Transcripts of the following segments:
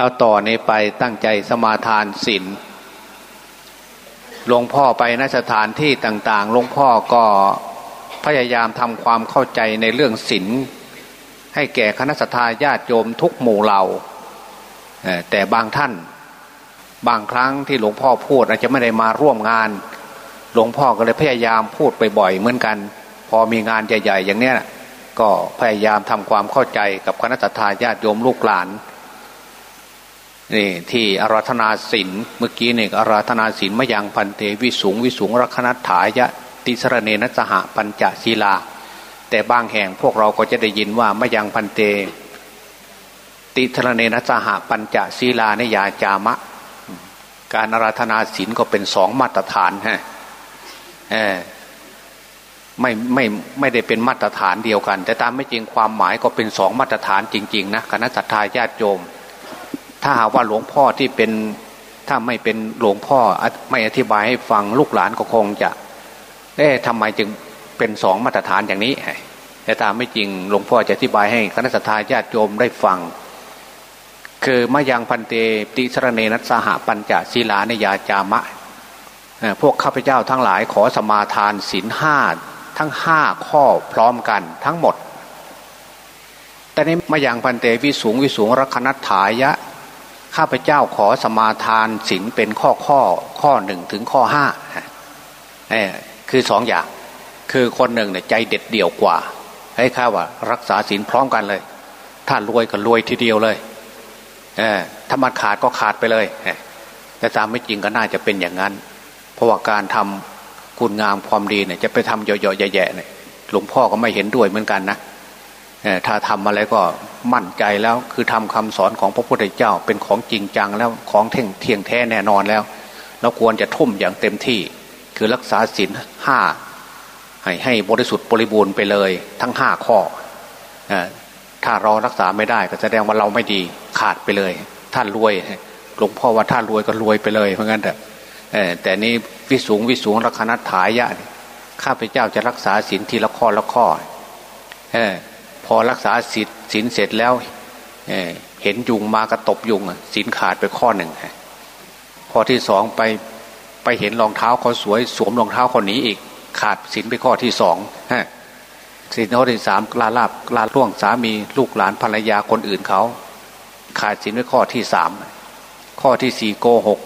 เอาต่อนนี้ไปตั้งใจสมาทานศีลหลวงพ่อไปนสถานที่ต่าง ๆ หลวงพ่อก็พยายามทำความเข้าใจในเรื่องศีลให้แก่คณะสัตยาติโยมทุกหมู่เหล่าแต่บางท่านบางครั้งที่หลวงพ่อพูดอาจจะไม่ได้มาร่วมงาน หลวงพ่อก็เลยพยายามพูดไปบ่อยเหมือนกัน พอมีงานใหญ่ ๆ อย่างเนี้ยก็พยายามทำความเข้าใจกับคณะสัตยาติโยมลูกหลาน นี่ที่อาราธนาศินเมื่อกี้เนี่ยอาราธนาศินมยังพันเตวิสุงวิสุงรักนัตถายะติสรเนนัสหะปัญจศีลา แต่บางแห่งพวกเราก็จะได้ยินว่ามยังพันเต ติสรเนนัสหะปัญจศีลาในยาจามะ การอาราธนาศินก็เป็นสองมาตรฐานฮะไม่ไม่ไม่ได้เป็นมาตรฐานเดียวกัน แต่ตามไม่จริงความหมายก็เป็นสองมาตรฐานจริง ๆ นะคณะสัตยาญาติโยม ถ้าหากว่าหลวงพ่อที่เป็นถ้าไม่เป็นหลวงพ่อไม่อธิบายให้ฟังลูกหลานก็คงจะเอ๊ะทำไมจึงเป็นสองมาตรฐานอย่างนี้ แต่ตามไม่จริงหลวงพ่อจะอธิบายให้คณะสัตยาญาติโยมได้ฟัง คือมายังพันเตติสรเนนัสหปัญจศีลานยาจามะ พวกข้าพเจ้าทั้งหลายขอสมาทานศีลห้าทั้งห้าข้อพร้อมกันทั้งหมด แต่นี้มาย่างพันเตวิสูงวิสูงรักนัตถายะ ข้าพเจ้าขอสมาทานศีลเป็นข้อข้อข้อหนึ่งถึงข้อห้าคือสองอย่าง คือคนหนึ่งเนี่ยใจเด็ดเดี่ยวกว่า ให้ข้าว่า รักษาศีลพร้อมกันเลย ถ้ารวยก็รวยทีเดียวเลยถ้ามันขาดก็ขาดไปเลยแต่ตามไม่จริงก็น่าจะเป็นอย่างนั้น เพราะว่าการทำคุณงามความดีเนี่ยจะไปทำเยอะๆแย่ๆเนี่ยหลวงพ่อก็ไม่เห็นด้วยเหมือนกันนะ ถ้าทำอะไรก็มั่นใจแล้วคือทำคำสอนของพระพุทธเจ้าเป็นของจริงจังแล้วของเท่งเทียงแท้แน่นอนแล้ว เราควรจะทุ่มอย่างเต็มที่ คือรักษาศีลห้าให้ให้บริสุทธิ์บริบูรณ์ไปเลยทั้งห้าข้อถ้าเรารักษาไม่ได้ก็แสดงว่าเราไม่ดีขาดไปเลย ท่านรวยหลวงพ่อว่าท่านรวยก็รวยไปเลยเพราะงั้นแต่แต่นี้วิสูงวิสูงรักนัตถายะข้าพเจ้าจะรักษาศีลทีละข้อละข้อ พอรักษาศีลศีลเสร็จแล้วเเห็นยุงมากระตบยุงศีลขาดไปข้อหนึ่งข้อที่สองไปไปเห็นรองเท้าเขาสวยสวมรองเท้าคนนี้อีก ขาดศีลไปข้อที่สองศีลข้อที่สามลาลาบลาล่วงสามีลูกหลานภรรยาคนอื่นเขา ขาดศีลไปข้อที่สามข้อที่สี่โกหก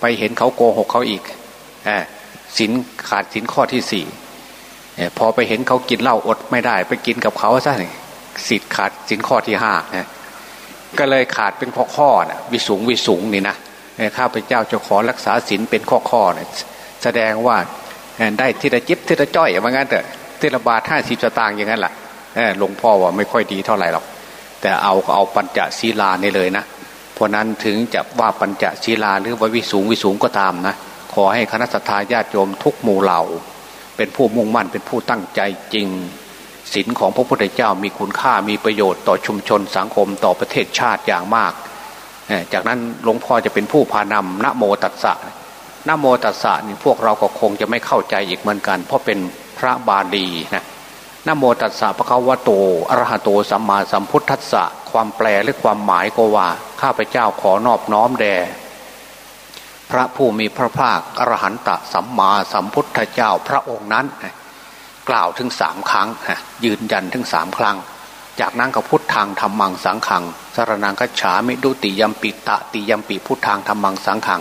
ไปเห็นเขาโกหกเขาอีกศีลขาดศีลข้อที่สี่ พอไปเห็นเขากินเหล้าอดไม่ได้ ไปกินกับเขาซะสิทธิ์ขาดสินข้อที่ห้านะก็เลยขาดเป็นข้อข้อนะวิสูงวิสูงนี่นะข้าพเจ้าจะขอรักษาศีลเป็นข้อข้อนะแสดงว่าได้ทีละจิบทีละจ้อยว่างั้นแต่ทีละบาทห้าสิบสตางค์อย่างนั้นแหละหลวงพ่อว่าไม่ค่อยดีเท่าไหร่หรอกแต่เอาเอาปัญจศีลานี่เลยนะเพราะนั้นถึงจะว่าปัญจศีลาหรือว่าวิสูงวิสูงก็ตามนะขอให้คณะสัตยาญาติโยมทุกหมู่เหล่า เป็นผู้มุ่งมั่นเป็นผู้ตั้งใจจริงศีลของพระพุทธเจ้ามีคุณค่ามีประโยชน์ต่อชุมชนสังคมต่อประเทศชาติอย่างมาก จากนั้นหลวงพ่อจะเป็นผู้พานำนโมตัสสะนโมตัสสะนี่พวกเราก็คงจะไม่เข้าใจอีกเหมือนกัน เพราะเป็นพระบาลีนะนโมตัสสะพระคาวะโตอรหะโตสัมมาสัมพุทธัสสะความแปลหรือความหมายก็ว่าข้าพเจ้าขอนอบน้อมแด่ พระผู้มีพระภาคอรหันตสัมมาสัมพุทธเจ้าพระองค์นั้น กล่าวถึงสามครั้งยืนยันถึงสามครั้ง จากนั้นก็พุทธังธรรมังสังขังสารนังกัจฉามิดุติยมปิตะติยมปิพุทธังธรรมังสังขัง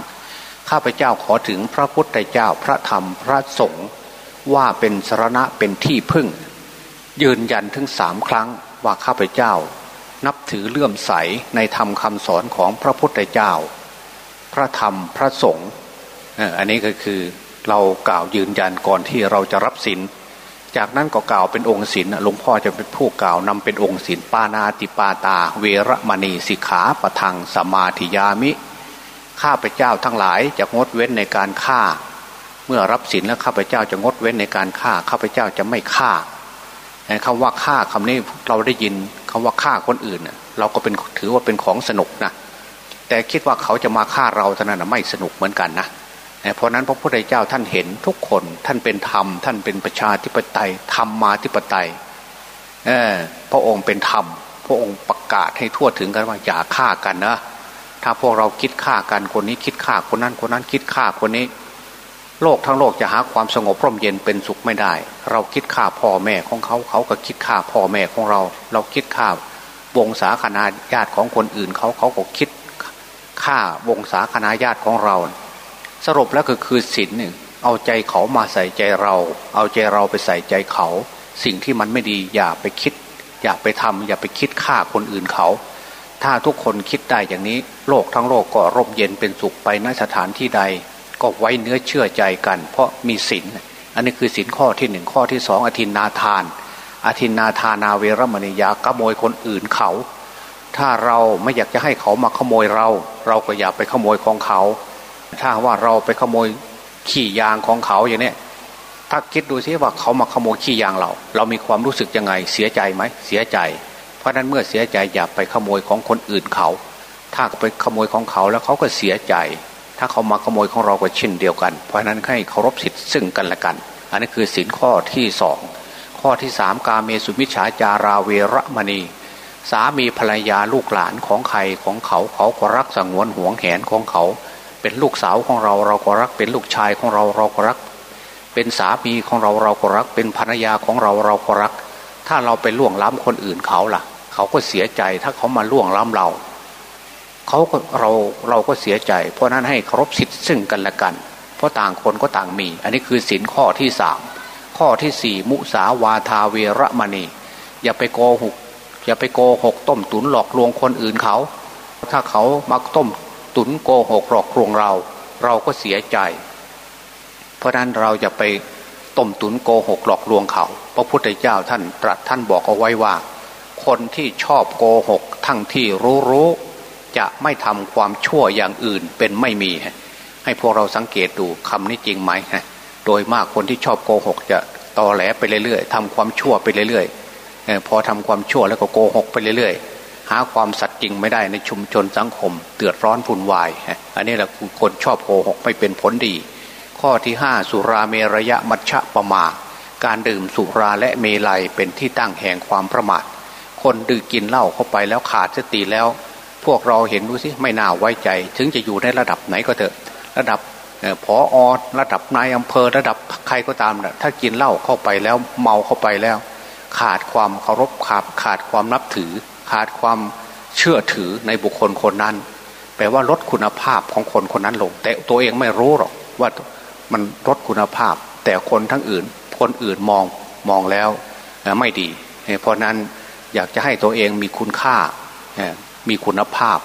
ข้าพเจ้าขอถึงพระพุทธเจ้าพระธรรมพระสงฆ์ว่าเป็นสรณะเป็นที่พึ่ง ยืนยันถึงสามครั้งว่าข้าพเจ้า นับถือเลื่อมใสในธรรมคำสอนของพระพุทธเจ้า พระธรรมพระสงฆ์อันนี้ก็คือเรากล่าวยืนยันก่อนที่เราจะรับศีลจากนั้นก็กล่าวเป็นองค์ศีลหลวงพ่อจะเป็นผู้กล่าวนำเป็นองค์ศีลปานาติปาตา เวรมณีสิกขาปะทังสมาธิยามิข้าพเจ้าทั้งหลายจะงดเว้นในการฆ่า เมื่อรับศีลแล้วข้าพเจ้าจะงดเว้นในการฆ่าข้าพเจ้าจะไม่ฆ่าคำว่าฆ่าคำนี้เราได้ยินคำว่าฆ่าคนอื่นเราก็เป็นถือว่าเป็นของสนุกนะ แต่คิดว่าเขาจะมาฆ่าเราเท่านั้นไม่สนุกเหมือนกันนะเพราะนั้นพระพุทธเจ้าท่านเห็นทุกคนท่านเป็นธรรม ท่านเป็นประชาธิปไตยธรรมมาธิปไตยพระองค์เป็นธรรม พระองค์ประกาศให้ทั่วถึงกันว่าอย่าฆ่ากันนะถ้าพวกเราคิดฆ่ากันคนนี้คิดฆ่าคนนั้นคนนั้นคิดฆ่าคนนี้ โลกทั้งโลกจะหาความสงบร่มเย็นเป็นสุขไม่ได้ เราคิดฆ่าพ่อแม่ของเขาเขาก็คิดฆ่าพ่อแม่ของเรา เราคิดฆ่าวงศาคณาญาติของคนอื่นเขาเขาก็คิด ฆ่าวงศาคณาญาติของเรา สรุปแล้วก็คือศีลหนึ่งเอาใจเขามาใส่ใจเรา เอาใจเราไปใส่ใจเขา สิ่งที่มันไม่ดีอย่าไปคิด อย่าไปทำอย่าไปคิดฆ่าคนอื่นเขา ถ้าทุกคนคิดได้อย่างนี้ โลกทั้งโลกก็ร่มเย็นเป็นสุขไปณสถานที่ใด ก็ไว้เนื้อเชื่อใจกัน เพราะมีศีลอันนี้คือศีลข้อที่หนึ่งข้อที่สองอธินนาทาน อธินนาทานาเวรมณียากขโมยคนอื่นเขา ถ้าเราไม่อยากจะให้เขามาขโมยเรา เราก็อย่าไปขโมยของเขา ถ้าว่าเราไปขโมยขี่ยางของเขาอย่างนี้ถ้าคิดดูซิว่าเขามาขโมยขี่ยางเรา เรามีความรู้สึกยังไงเสียใจไหมเสียใจ เพราะนั้นเมื่อเสียใจอย่าไปขโมยของคนอื่นเขา ถ้าไปขโมยของเขาแล้วเขาก็เสียใจ ถ้าเขามาขโมยของเราก็เช่นเดียวกัน เพราะนั้นให้เคารพสิทธิ์ซึ่งกันและกัน อันนี้คือสินข้อที่สองข้อที่สามกาเมสุมิชฌาจาราเวรมณี สามีภรรยาลูกหลานของใครของเขาเขาก็รักสงวนห่วงแหนของเขา เป็นลูกสาวของเราเราก็รักเป็นลูกชายของเราเราก็รัก เป็นสามีของเราเราก็รัก เป็นภรรยาของเราเราก็รัก ถ้าเราไปล่วงล้ำคนอื่นเขาล่ะ เขาก็เสียใจถ้าเขามาล่วงล้ำเราเขาก็เราเราก็เสียใจ เพราะนั้นให้เคารพสิทธิ์ซึ่งกันและกัน เพราะต่างคนก็ต่างมี อันนี้คือสินข้อที่สามข้อที่สี่มุสาวาทาเวรมณี อย่าไปโกหก อย่าไปโกหกต้มตุนหลอกลวงคนอื่นเขา ถ้าเขามาต้มตุนโกหกหลอกลวงเรา เราก็เสียใจ เพราะนั้นเราจะไปต้มตุนโกหกหลอกลวงเขา พระพุทธเจ้าท่านตรัสท่านบอกเอาไว้ว่า คนที่ชอบโกหกทั้งที่รู้รู้จะไม่ทำความชั่วอย่างอื่นเป็นไม่มี ให้พวกเราสังเกตดูคำนี้จริงไหมโดยมากคนที่ชอบโกหกจะตอแหลไปเรื่อยๆทำความชั่วไปเรื่อยๆ พอทำความชั่วแล้วก็โกหกไปเรื่อยๆ หาความสัตย์จริงไม่ได้ในชุมชนสังคม เดือดร้อนฝุ่นวาย อันนี้แหละคนชอบโกหกไม่เป็นผลดี ข้อที่ห้าสุราเมรยะมัชฌะปะมา การดื่มสุราและเมลัยเป็นที่ตั้งแห่งความประมาท คนดื่มกินเหล้าเข้าไปแล้วขาดสติแล้ว พวกเราเห็นดูสิไม่น่าไว้ใจ ถึงจะอยู่ในระดับไหนก็เถอะระดับผออระดับนายอำเภอระดับใครก็ตามนะถ้ากินเหล้าเข้าไปแล้วเมาเข้าไปแล้ว ขาดความเคารพขาดขาดความนับถือ ขาดความเชื่อถือในบุคคลคนนั้น แปลว่าลดคุณภาพของคนคนนั้นลง แต่ตัวเองไม่รู้หรอกว่ามันลดคุณภาพ แต่คนทั้งอื่น คนอื่นมองมองแล้วไม่ดี เพราะนั้นอยากจะให้ตัวเองมีคุณค่ามีคุณภาพ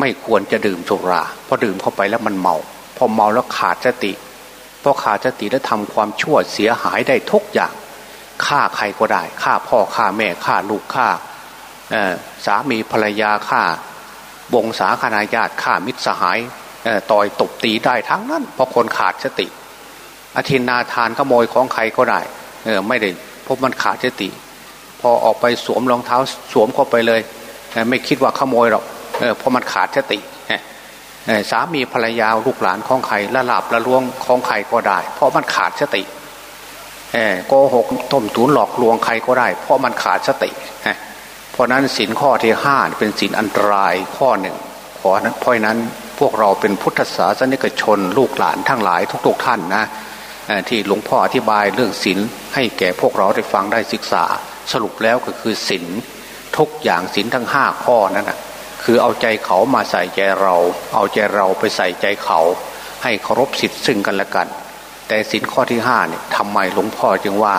ไม่ควรจะดื่มสุราเพราะดื่มเข้าไปแล้วมันเมาพอเมาแล้วขาดสติพอขาดสติแล้วทำความชั่วเสียหายได้ทุกอย่าง ฆ่าใครก็ได้ฆ่าพ่อฆ่าแม่ฆ่าลูกฆ่าสามีภรรยาฆ่าวงศาคณาญาติฆ่ามิตรสหายต่อยตบตีได้ทั้งนั้น เพราะคนขาดสติ อธินาทานขโมยของใครก็ได้เออไม่ได้เพราะมันขาดสติ พอออกไปสวมรองเท้าสวมเข้าไปเลย ไม่คิดว่าขโมยหรอกเออเพราะมันขาดสติสามีภรรยาลูกหลานของใครละหลับละล้วงของใครก็ได้ เพราะมันขาดสติ โกหกต้มตุนหลอกลวงใครก็ได้ เพราะมันขาดสติเพราะนั้นสินข้อที่ห้าเป็นสินอันตรายข้อหนึ่งขอนั้นเพราะนั้นพวกเราเป็นพุทธศาสนิกชนลูกหลานทั้งหลายทุก ๆ ท่านนะที่หลวงพ่ออธิบายเรื่องศีลให้แก่พวกเราได้ฟังได้ศึกษา สรุปแล้วก็คือศีลทุกอย่างศีลทั้งห้าข้อนั้นนะคือเอาใจเขามาใส่ใจเรา เอาใจเราไปใส่ใจเขา ให้เคารพสิทธิ์ซึ่งกันและกัน แต่ศีลข้อที่ห้าเนี่ยทำไมหลวงพ่อจึงว่า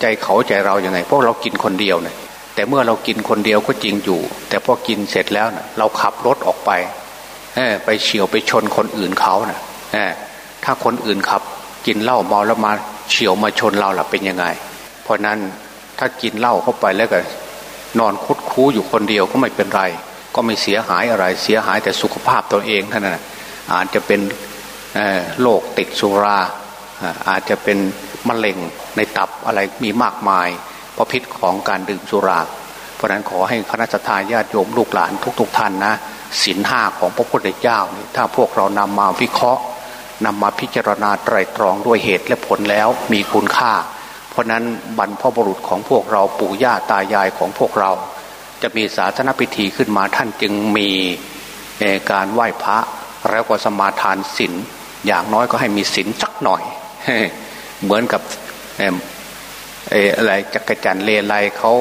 ใจเขาใจเราอย่างไงพวกเรากินคนเดียวเนี่ยแต่เมื่อเรากินคนเดียวก็จริงอยู่ แต่พอกินเสร็จแล้วนะเราขับรถออกไปไปเฉียวไปชนคนอื่นเขานะ่ะถ้าคนอื่นขับ กินเหล้าเมาแล้วมาเฉียวมาชนเราล่ะเป็นยังไง เพราะนั้นถ้ากินเหล้าเข้าไปแล้วก็นอนคุดคู้อยู่คนเดียวก็ไม่เป็นไร ก็ไม่เสียหายอะไรเสียหายแต่สุขภาพตัวเองเท่านั้นอาจจะเป็น โรคติดสุราอาจจะเป็นมะเร็งในตับอะไรมีมากมายเพราะพิษของการดื่มสุรา เพราะนั้นขอให้คณะทาญาติโยมลูกหลานทุกๆทท่านนะศีลห้าของพระพุทธเจ้านี่ถ้าพวกเรานำมาวิเคราะห์นำมาพิจารณาไตรตรองด้วยเหตุและผลแล้วมีคุณค่า เพราะนั้นบรรพบุรุษของพวกเราปู่ย่าตายายของพวกเรา จะมีศาสนพิธีขึ้นมาท่านจึงมีการไหว้พระแล้วก็สมาทานศีล อย่างน้อยก็ให้มีศีลสักหน่อย เหมือนกับอะไรจักรจันเลไลเขา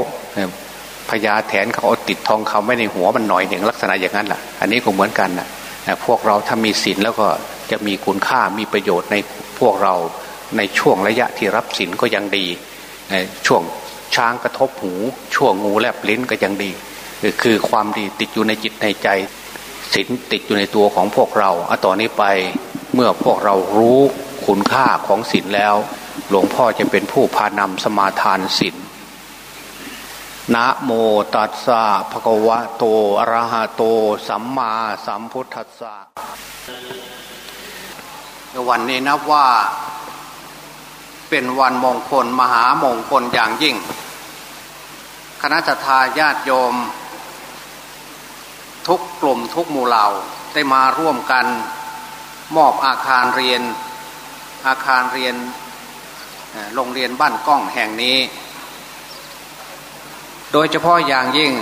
พญาแถนเขาเอาติดทองคำไว้ในหัวมันหน่อยอย่างลักษณะอย่างนั้นแหละอันนี้ก็เหมือนกันนะพวกเราถ้ามีศีลแล้วก็จะมีคุณค่ามีประโยชน์ในพวกเราในช่วงระยะที่รับศีลก็ยังดีช่วงช้างกระทบหูช่วงงูแลบลิ้นก็ยังดี คือความดีติดอยู่ในจิตในใจศีลติดอยู่ในตัวของพวกเราอะต่อนนี้ไป เมื่อพวกเรารู้คุณค่าของศีลแล้ว หลวงพ่อจะเป็นผู้พานำสมาทานศีลนะโมตัสสะภะคะวะโตอะระหะโต สัมมาสัมพุทธัสสะวันนี้นับว่าเป็นวันมงคลมหามงคลอย่างยิ่ง คณะทาญาติโยม ทุกกลุ่มทุกหมู่เหล่าได้มาร่วมกัน มอบอาคารเรียนอาคารเรียนโรงเรียนบ้านกล้องแห่งนี้ โดยเฉพาะอย่างยิ่ง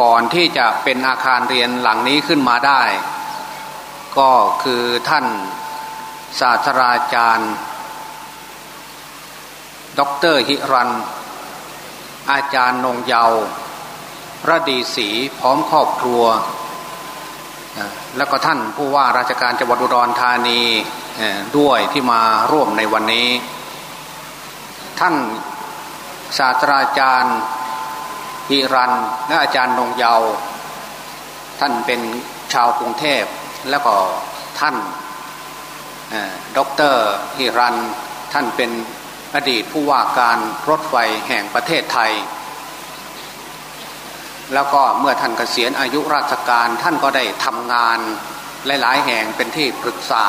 ก่อนที่จะเป็นอาคารเรียนหลังนี้ขึ้นมาได้ ก็คือท่านศาสตราจารย์ด็อกเตอร์หิรัญ อาจารย์นงเยาว์ รดีศรีพร้อมครอบครัว แล้วก็ท่านผู้ว่าราชการจังหวัดอุดรธานีด้วยที่มาร่วมในวันนี้ ท่านศาสตราจารย์หิรัญและอาจารย์นงเยาว์ ท่านเป็นชาวกรุงเทพแล้วก็ท่านด็อกเตอร์หิรัญท่านเป็นอดีตผู้ว่าการรถไฟแห่งประเทศไทย แล้วก็เมื่อท่านเกษียณอายุราชการท่านก็ได้ทำงานหลาย ๆ แห่งเป็นที่ปรึกษา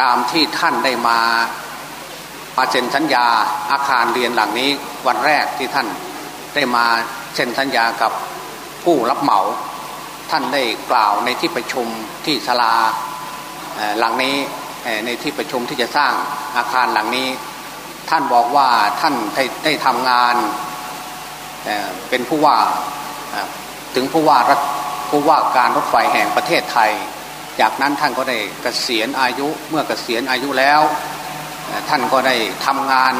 ตามที่ท่านได้มามาเซ็นสัญญาอาคารเรียนหลังนี้วันแรกที่ท่านได้มาเซ็นสัญญากับผู้รับเหมา ท่านได้กล่าวในที่ประชุมที่ศาลาหลังนี้ในที่ประชุมที่จะสร้างอาคารหลังนี้ ท่านบอกว่าท่านได้ได้ทำงาน เป็นผู้ว่าถึงผู้ว่ารัฐผู้ว่าการรถไฟแห่งประเทศไทย จากนั้นท่านก็ได้เกษียณอายุเมื่อเกษียณอายุแล้ว ท่านก็ได้ทำงาน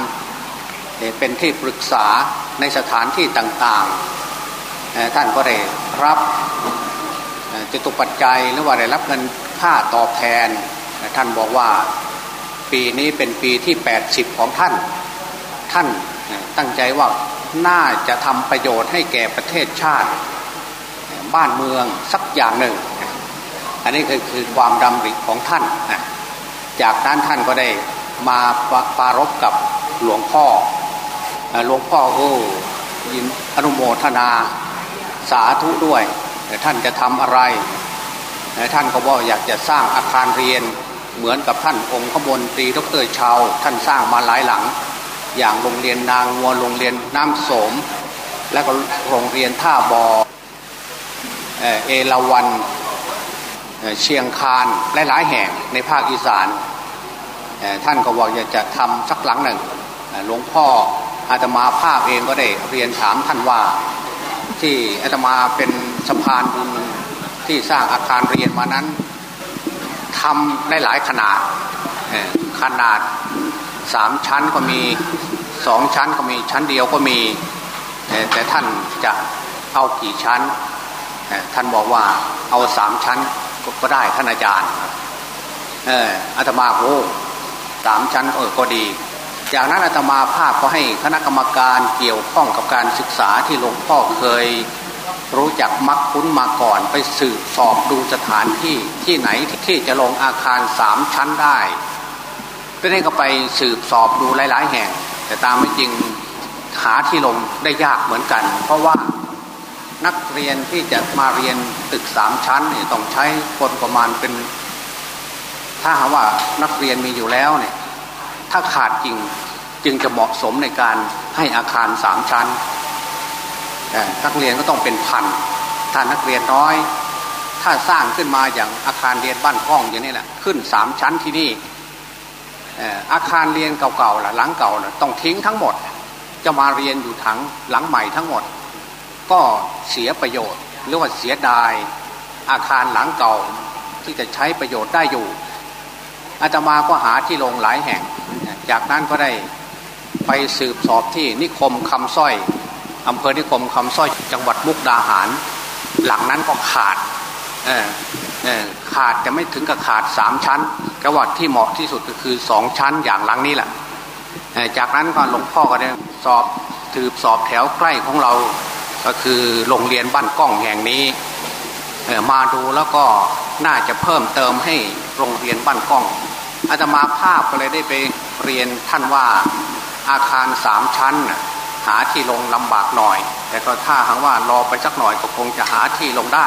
เป็นที่ปรึกษาในสถานที่ต่างๆ ท่านก็ได้รับจตุปัจจัยหรือว่าได้รับเงินค่าตอบแทน ท่านบอกว่าปีนี้เป็นปีที่ 80 ของท่าน ท่าน ตั้งใจว่าน่าจะทำประโยชน์ให้แก่ประเทศชาติ บ้านเมืองสักอย่างหนึ่ง อันนี้คือคือความดำริของท่าน จากนั้นท่านก็ได้มาปารบกับหลวงพ่อ หลวงพ่อโอ้ยินอนุโมทนาสาธุด้วยท่านจะทำอะไร ท่านก็บอกอยากจะสร้างอาคารเรียนเหมือนกับท่านองค์ขบวนตรีดรชาวท่านสร้างมาหลายหลัง อย่างโรงเรียนนางวัวโรงเรียนน้ำโสม และก็โรงเรียนท่าบอเอราวันเชียงคานและหลายแห่งในภาคอีสานท่านก็บอกอยากจะทำสักหลังหนึ่งหลวงพ่ออาตมาภาพเองก็ได้เรียนถามท่านว่าที่อาตมาเป็นสะพานบุญที่สร้างอาคารเรียนมานั้นทำได้หลายขนาดขนาด สามชั้นก็มีสองชั้นก็มีชั้นเดียวก็มีแต่ท่านจะเอากี่ชั้น ท่านบอกว่าเอาสามชั้นก็ได้ท่านอาจารย์เอออาตมาโอ้สามชั้นเออก็ดี จากนั้นอาตมาภาพก็ให้คณะกรรมการเกี่ยวข้องกับการศึกษาที่หลวงพ่อเคยรู้จักมักคุ้นมาก่อนไปสืบสอบดูสถานที่ที่ไหนที่จะลงอาคารสามชั้นได้ ก็ได้ก็ไปสืบสอบดูหลาย ๆ แห่ง แต่ตามไม่จริงหาที่ลงได้ยากเหมือนกัน เพราะว่านักเรียนที่จะมาเรียนตึกสามชั้นเนี่ยต้องใช้คนประมาณเป็น ถ้าหาว่านักเรียนมีอยู่แล้วเนี่ยถ้าขาดจริงจึงจะเหมาะสมในการให้อาคารสามชั้น นักเรียนก็ต้องเป็นพันถ้านักเรียนน้อย ถ้าสร้างขึ้นมาอย่างอาคารเรียนบ้านกล้องอย่างนี้แหละขึ้นสามชั้นที่นี่ อาคารเรียนเก่าๆล่ะหลังเก่าล่ะต้องทิ้งทั้งหมด จะมาเรียนอยู่ถังหลังใหม่ทั้งหมด ก็เสียประโยชน์ หรือว่าเสียดายอาคารหลังเก่าที่จะใช้ประโยชน์ได้อยู่ อาตมาก็หาที่ลงหลายแห่ง จากนั้นก็ได้ไปสืบสอบที่นิคมคำสร้อยอำเภอนิคมคำสร้อยจังหวัดมุกดาหาร หลังนั้นก็ขาดเออ ขาดจะไม่ถึงกับขาดสามชั้นกระวัดที่เหมาะที่สุดก็คือสองชั้นอย่างหลังนี้แหละจากนั้นก็หลวงพ่อก็ได้สอบถืบสอบแถวใกล้ของเราก็คือโรงเรียนบ้านก้องแห่งนี้มาดูแล้วก็น่าจะเพิ่มเติมให้โรงเรียนบ้านก้องอาตมาภาพก็เลยได้ไปเรียนท่านว่าอาคารสามชั้นหาที่ลงลำบากหน่อย แต่ก็ถ้าหากว่ารอไปสักหน่อยก็คงจะหาที่ลงได้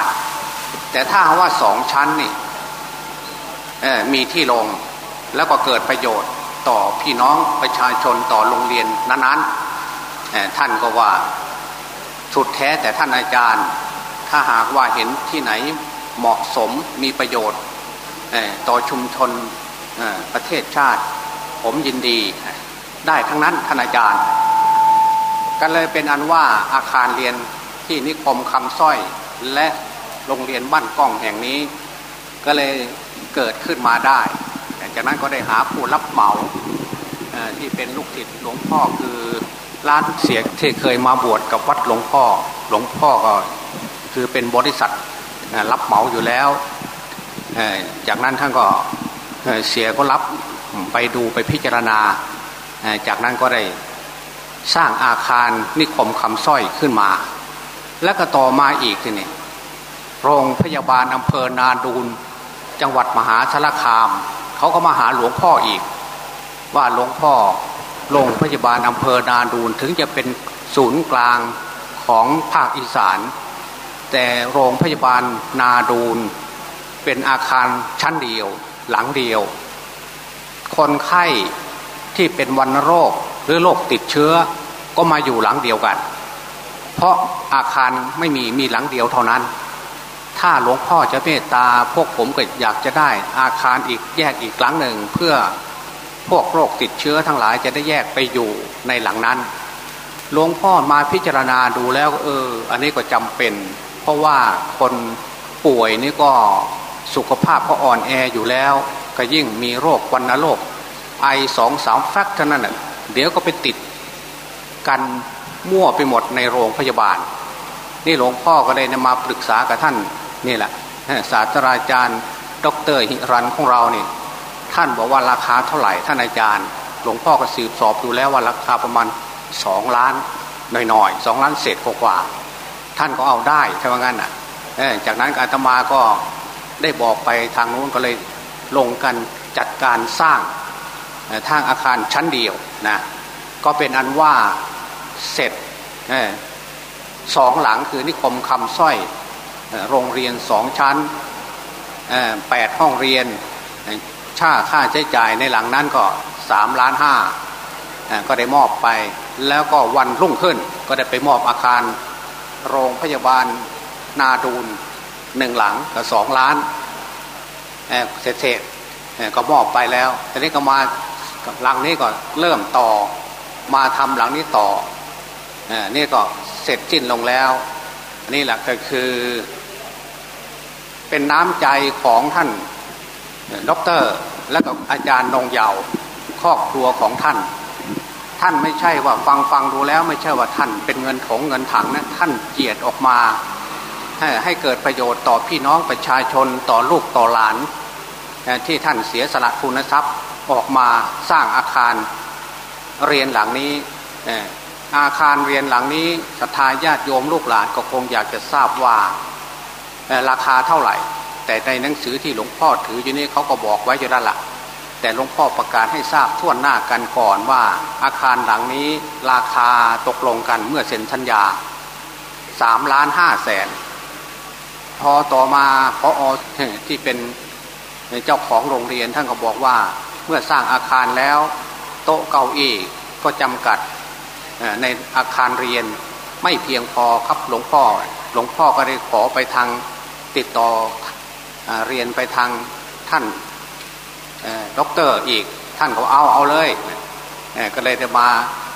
แต่ถ้าว่าสองชั้นนี่มีที่ลงแล้วก็เกิดประโยชน์ต่อพี่น้องประชาชนต่อโรงเรียนนั้นๆท่านก็ว่าสุดแท้แต่ท่านอาจารย์ ถ้าหากว่าเห็นที่ไหนเหมาะสมมีประโยชน์ต่อชุมชนประเทศชาติ ผมยินดีได้ทั้งนั้นท่านอาจารย์ ก็เลยเป็นอันว่าอาคารเรียนที่นิคมคำสร้อยและ โรงเรียนบ้านกล้องแห่งนี้ ก็เลยเกิดขึ้นมาได้จากนั้นก็ได้หาผู้รับเหมาที่เป็นลูกศิษย์หลวงพ่อคือร้านเสียที่เคยมาบวชกับวัดหลวงพ่อ หลวงพ่อก็คือเป็นบริษัทรับเหมาอยู่แล้ว จากนั้นท่านก็เสียก็รับไปดูไปพิจารณา จากนั้นก็ได้สร้างอาคารนิคมคำสร้อยขึ้นมา แล้วก็ต่อมาอีกทีนี่ โรงพยาบาลอำเภอนาดูนจังหวัดมหาสารคาม เขาก็มาหาหลวงพ่ออีก ว่าหลวงพ่อโรงพยาบาลอำเภอนาดูนถึงจะเป็นศูนย์กลางของภาคอีสาน แต่โรงพยาบาลนาดูนเป็นอาคารชั้นเดียวหลังเดียว คนไข้ที่เป็นวันโรคหรือโรคติดเชื้อก็มาอยู่หลังเดียวกัน เพราะอาคารไม่มีมีหลังเดียวเท่านั้น ถ้าหลวงพ่อจะเมตตาพวกผมก็อยากจะได้อาคารอีกแยกอีกหลังหนึ่ง เพื่อพวกโรคติดเชื้อทั้งหลายจะได้แยกไปอยู่ในหลังนั้น หลวงพ่อมาพิจารณาดูแล้วเออ อันนี้ก็จำเป็น เพราะว่าคนป่วยนี่ก็สุขภาพก็อ่อนแออยู่แล้ว ก็ยิ่งมีโรควันโรคไอสองสามแฟกเท่านั้นน่ะเดี๋ยวก็ไปติดกันมั่วไปหมดในโรงพยาบาล นี่หลวงพ่อก็เลยมาปรึกษากับท่าน นี่แหละศาสตราจารย์ดรหิรันของเราเนี่ยท่านบอกว่าราคาเท่าไหร่ท่านอาจารย์ หลวงพ่อก็สืบสอบดูแล้วว่าราคาประมาณสองล้านหน่อยๆสองล้านเศษกว่าท่านก็เอาได้ถ้าว่างั้นอะจากนั้นอาตมาก็ได้บอกไปทางนู้นก็เลยลงกันจัดการสร้างทางอาคารชั้นเดียวนะก็เป็นอันว่าเสร็จสองหลังคือนิคมคำสร้อย โรงเรียนสองชั้นแปดห้องเรียนค่าค่าใช้จ่ายในหลังนั้นก็สามล้านห้าก็ได้มอบไป แล้วก็วันรุ่งขึ้นก็ได้ไปมอบอาคารโรงพยาบาลนาดูนหนึ่งหลังก็สองล้านเสร็จเสร็จก็มอบไปแล้วทีนี้ก็มาหลังนี้ก็เริ่มต่อมาทำหลังนี้ต่อนี่ก็เสร็จสิ้นลงแล้วนี่แหละก็คือ เป็นน้ำใจของท่านด็อกเตอร์และก็อาจารย์นงเยาว์ครอบครัวของท่าน ท่านไม่ใช่ว่าฟังฟังดูแล้วไม่ใช่ว่าท่านเป็นเงินถงเงินถังนะท่านเกียรติออกมาให้ให้เกิดประโยชน์ต่อพี่น้องประชาชนต่อลูกต่อหลาน ที่ท่านเสียสละทุนทรัพย์ออกมาสร้างอาคารเรียนหลังนี้อาคารเรียนหลังนี้ศรัทธาญาติโยมลูกหลานก็คงอยากจะทราบว่า ราคาเท่าไหร่ แต่ในหนังสือที่หลวงพ่อถืออยู่นี่เขาก็บอกไว้อยู่ด้านหลังแต่หลวงพ่อประกาศให้ทราบทั่วหน้ากันก่อนว่า อาคารหลังนี้ราคาตกลงกันเมื่อเซ็นสัญญาสามล้านห้าแสนพอต่อมาพออที่เป็นเจ้าของโรงเรียนท่านก็บอกว่าเมื่อสร้างอาคารแล้ว โต๊ะเก้าอี้ก็จำกัดในอาคารเรียนไม่เพียงพอครับหลวงพ่อ หลวงพ่อก็ได้ขอไปทาง ติดต่อเรียนไปทางท่านด็อกเตอร์อีกท่านก็เอาเอาเลยก็เลยจะมา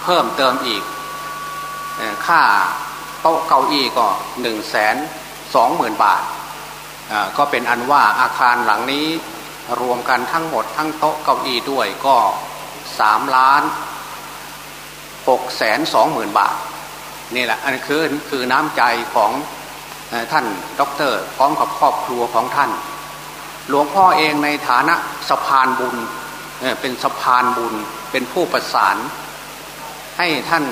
เพิ่มเติมอีกค่าโต๊ะเก้าอี้ก็หนึ่งแสนสองหมื่นบาทก็เป็นอันว่าอาคารหลังนี้รวมกันทั้งหมดทั้งโต๊ะเก้าอี้ด้วยก็สามล้านหกแสนสองหมื่นบาทนี่แหละอันคือคือน้ำใจของ ท่านด็อกเตอร์พร้อมกับครอบครัวของท่าน หลวงพ่อเองในฐานะสะพานบุญเป็นสะพานบุญเป็นผู้ประสาน ให้ท่าน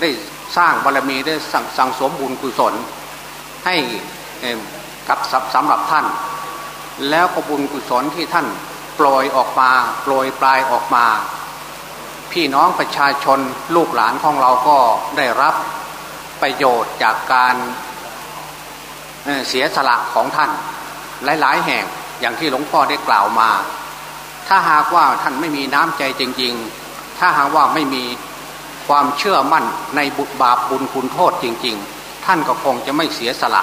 ได้สร้างบารมีได้สั่งสังสมบุญกุศล ให้กับสำหรับท่าน แล้วก็บุญกุศลที่ท่านปล่อยออกมาปล่อยปลายออกมา พี่น้องประชาชนลูกหลานของเราก็ได้รับประโยชน์จากการ เสียสละของท่าน หลายๆ แห่งอย่างที่หลวงพ่อได้กล่าวมา ถ้าหากว่าท่านไม่มีน้ำใจจริง ๆ ถ้าหากว่าไม่มีความเชื่อมั่นในบุญบาปบุญคุณโทษจริง ๆ ท่านก็คงจะไม่เสียสละ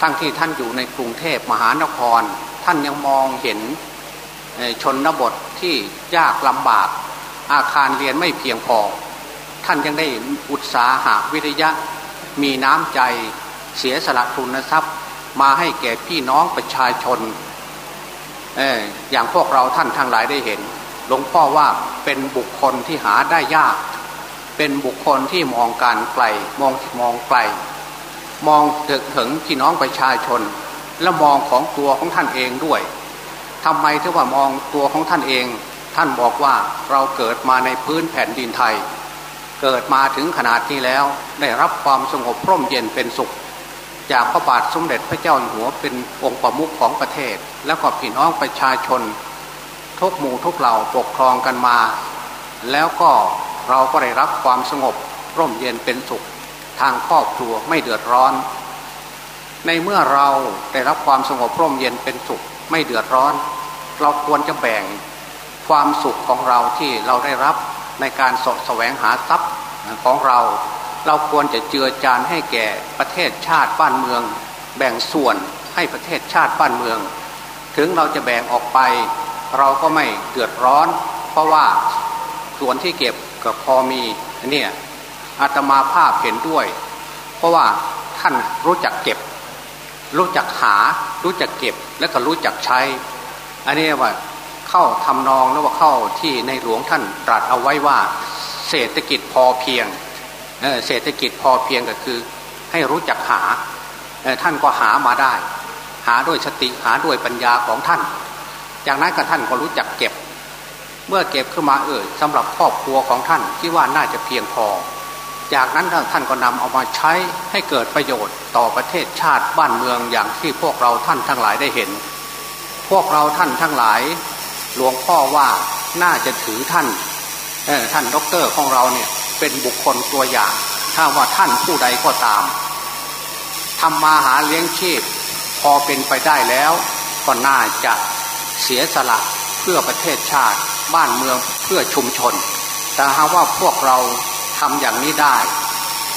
ทั้งที่ท่านอยู่ในกรุงเทพมหานคร ท่านยังมองเห็นชนบทที่ยากลำบาก อาคารเรียนไม่เพียงพอ ท่านยังได้อุตสาหะวิทยะมีน้ำใจ เสียสละทุนทรัพย์มาให้แก่พี่น้องประชาชนออย่างพวกเราท่านทั้งหลายได้เห็น หลวงพ่อว่าเป็นบุคคลที่หาได้ยาก เป็นบุคคลที่มองการไกลมองมองไกล มองถึงถึงพี่น้องประชาชน และมองของตัวของท่านเองด้วยทำไมถึงว่ามองตัวของท่านเอง ท่านบอกว่าเราเกิดมาในพื้นแผ่นดินไทย เกิดมาถึงขนาดนี้แล้วได้รับความสงบร่มเย็นเป็นสุข จากพระบาทสมเด็จพระเจ้าอยู่หัวเป็นองค์ประมุขของประเทศ แล้วก็พี่น้องประชาชน ทุกหมู่ทุกเหล่าปกครองกันมา แล้วก็เราก็ได้รับความสงบร่มเย็นเป็นสุข ทางครอบครัวไม่เดือดร้อน ในเมื่อเราได้รับความสงบร่มเย็นเป็นสุข ไม่เดือดร้อน เราควรจะแบ่งความสุขของเราที่เราได้รับในการสแสวงหาทรัพย์ของเรา เราควรจะเจือจานให้แก่ประเทศชาติบ้านเมือง แบ่งส่วนให้ประเทศชาติบ้านเมือง ถึงเราจะแบ่งออกไป เราก็ไม่เดือดร้อน เพราะว่าส่วนที่เก็บก็พอมีเนี่ยอาตมาภาพเห็นด้วย เพราะว่าท่านรู้จักเก็บ รู้จักหา รู้จักเก็บแล้วก็รู้จักใช้ อันนี้ว่าเข้าทำนองแล้วว่าเข้าที่ในหลวงท่านตรัสเอาไว้ว่า เศรษฐกิจพอเพียง เศรษฐกิจพอเพียงก็คือ ให้รู้จักหาท่านก็หามาได้ หาด้วยสติหาด้วยปัญญาของท่าน จากนั้นก็ท่านก็รู้จักเก็บ เมื่อเก็บขึ้นมาเออสำหรับครอบครัวของท่านที่ว่าน่าจะเพียงพอ จากนั้นท่านก็นำเอามาใช้ให้เกิดประโยชน์ต่อประเทศชาติบ้านเมืองอย่างที่พวกเราท่านทั้งหลายได้เห็น พวกเราท่านทั้งหลาย หลวงพ่อว่าน่าจะถือท่านท่านด็อกเตอร์ของเราเนี่ย เป็นบุคคลตัวอย่าง ถ้าว่าท่านผู้ใดก็ตามทำมาหาเลี้ยงชีพ พอเป็นไปได้แล้ว ก็น่าจะเสียสละเพื่อประเทศชาติ บ้านเมืองเพื่อชุมชน แต่หากว่าพวกเราทำอย่างนี้ได้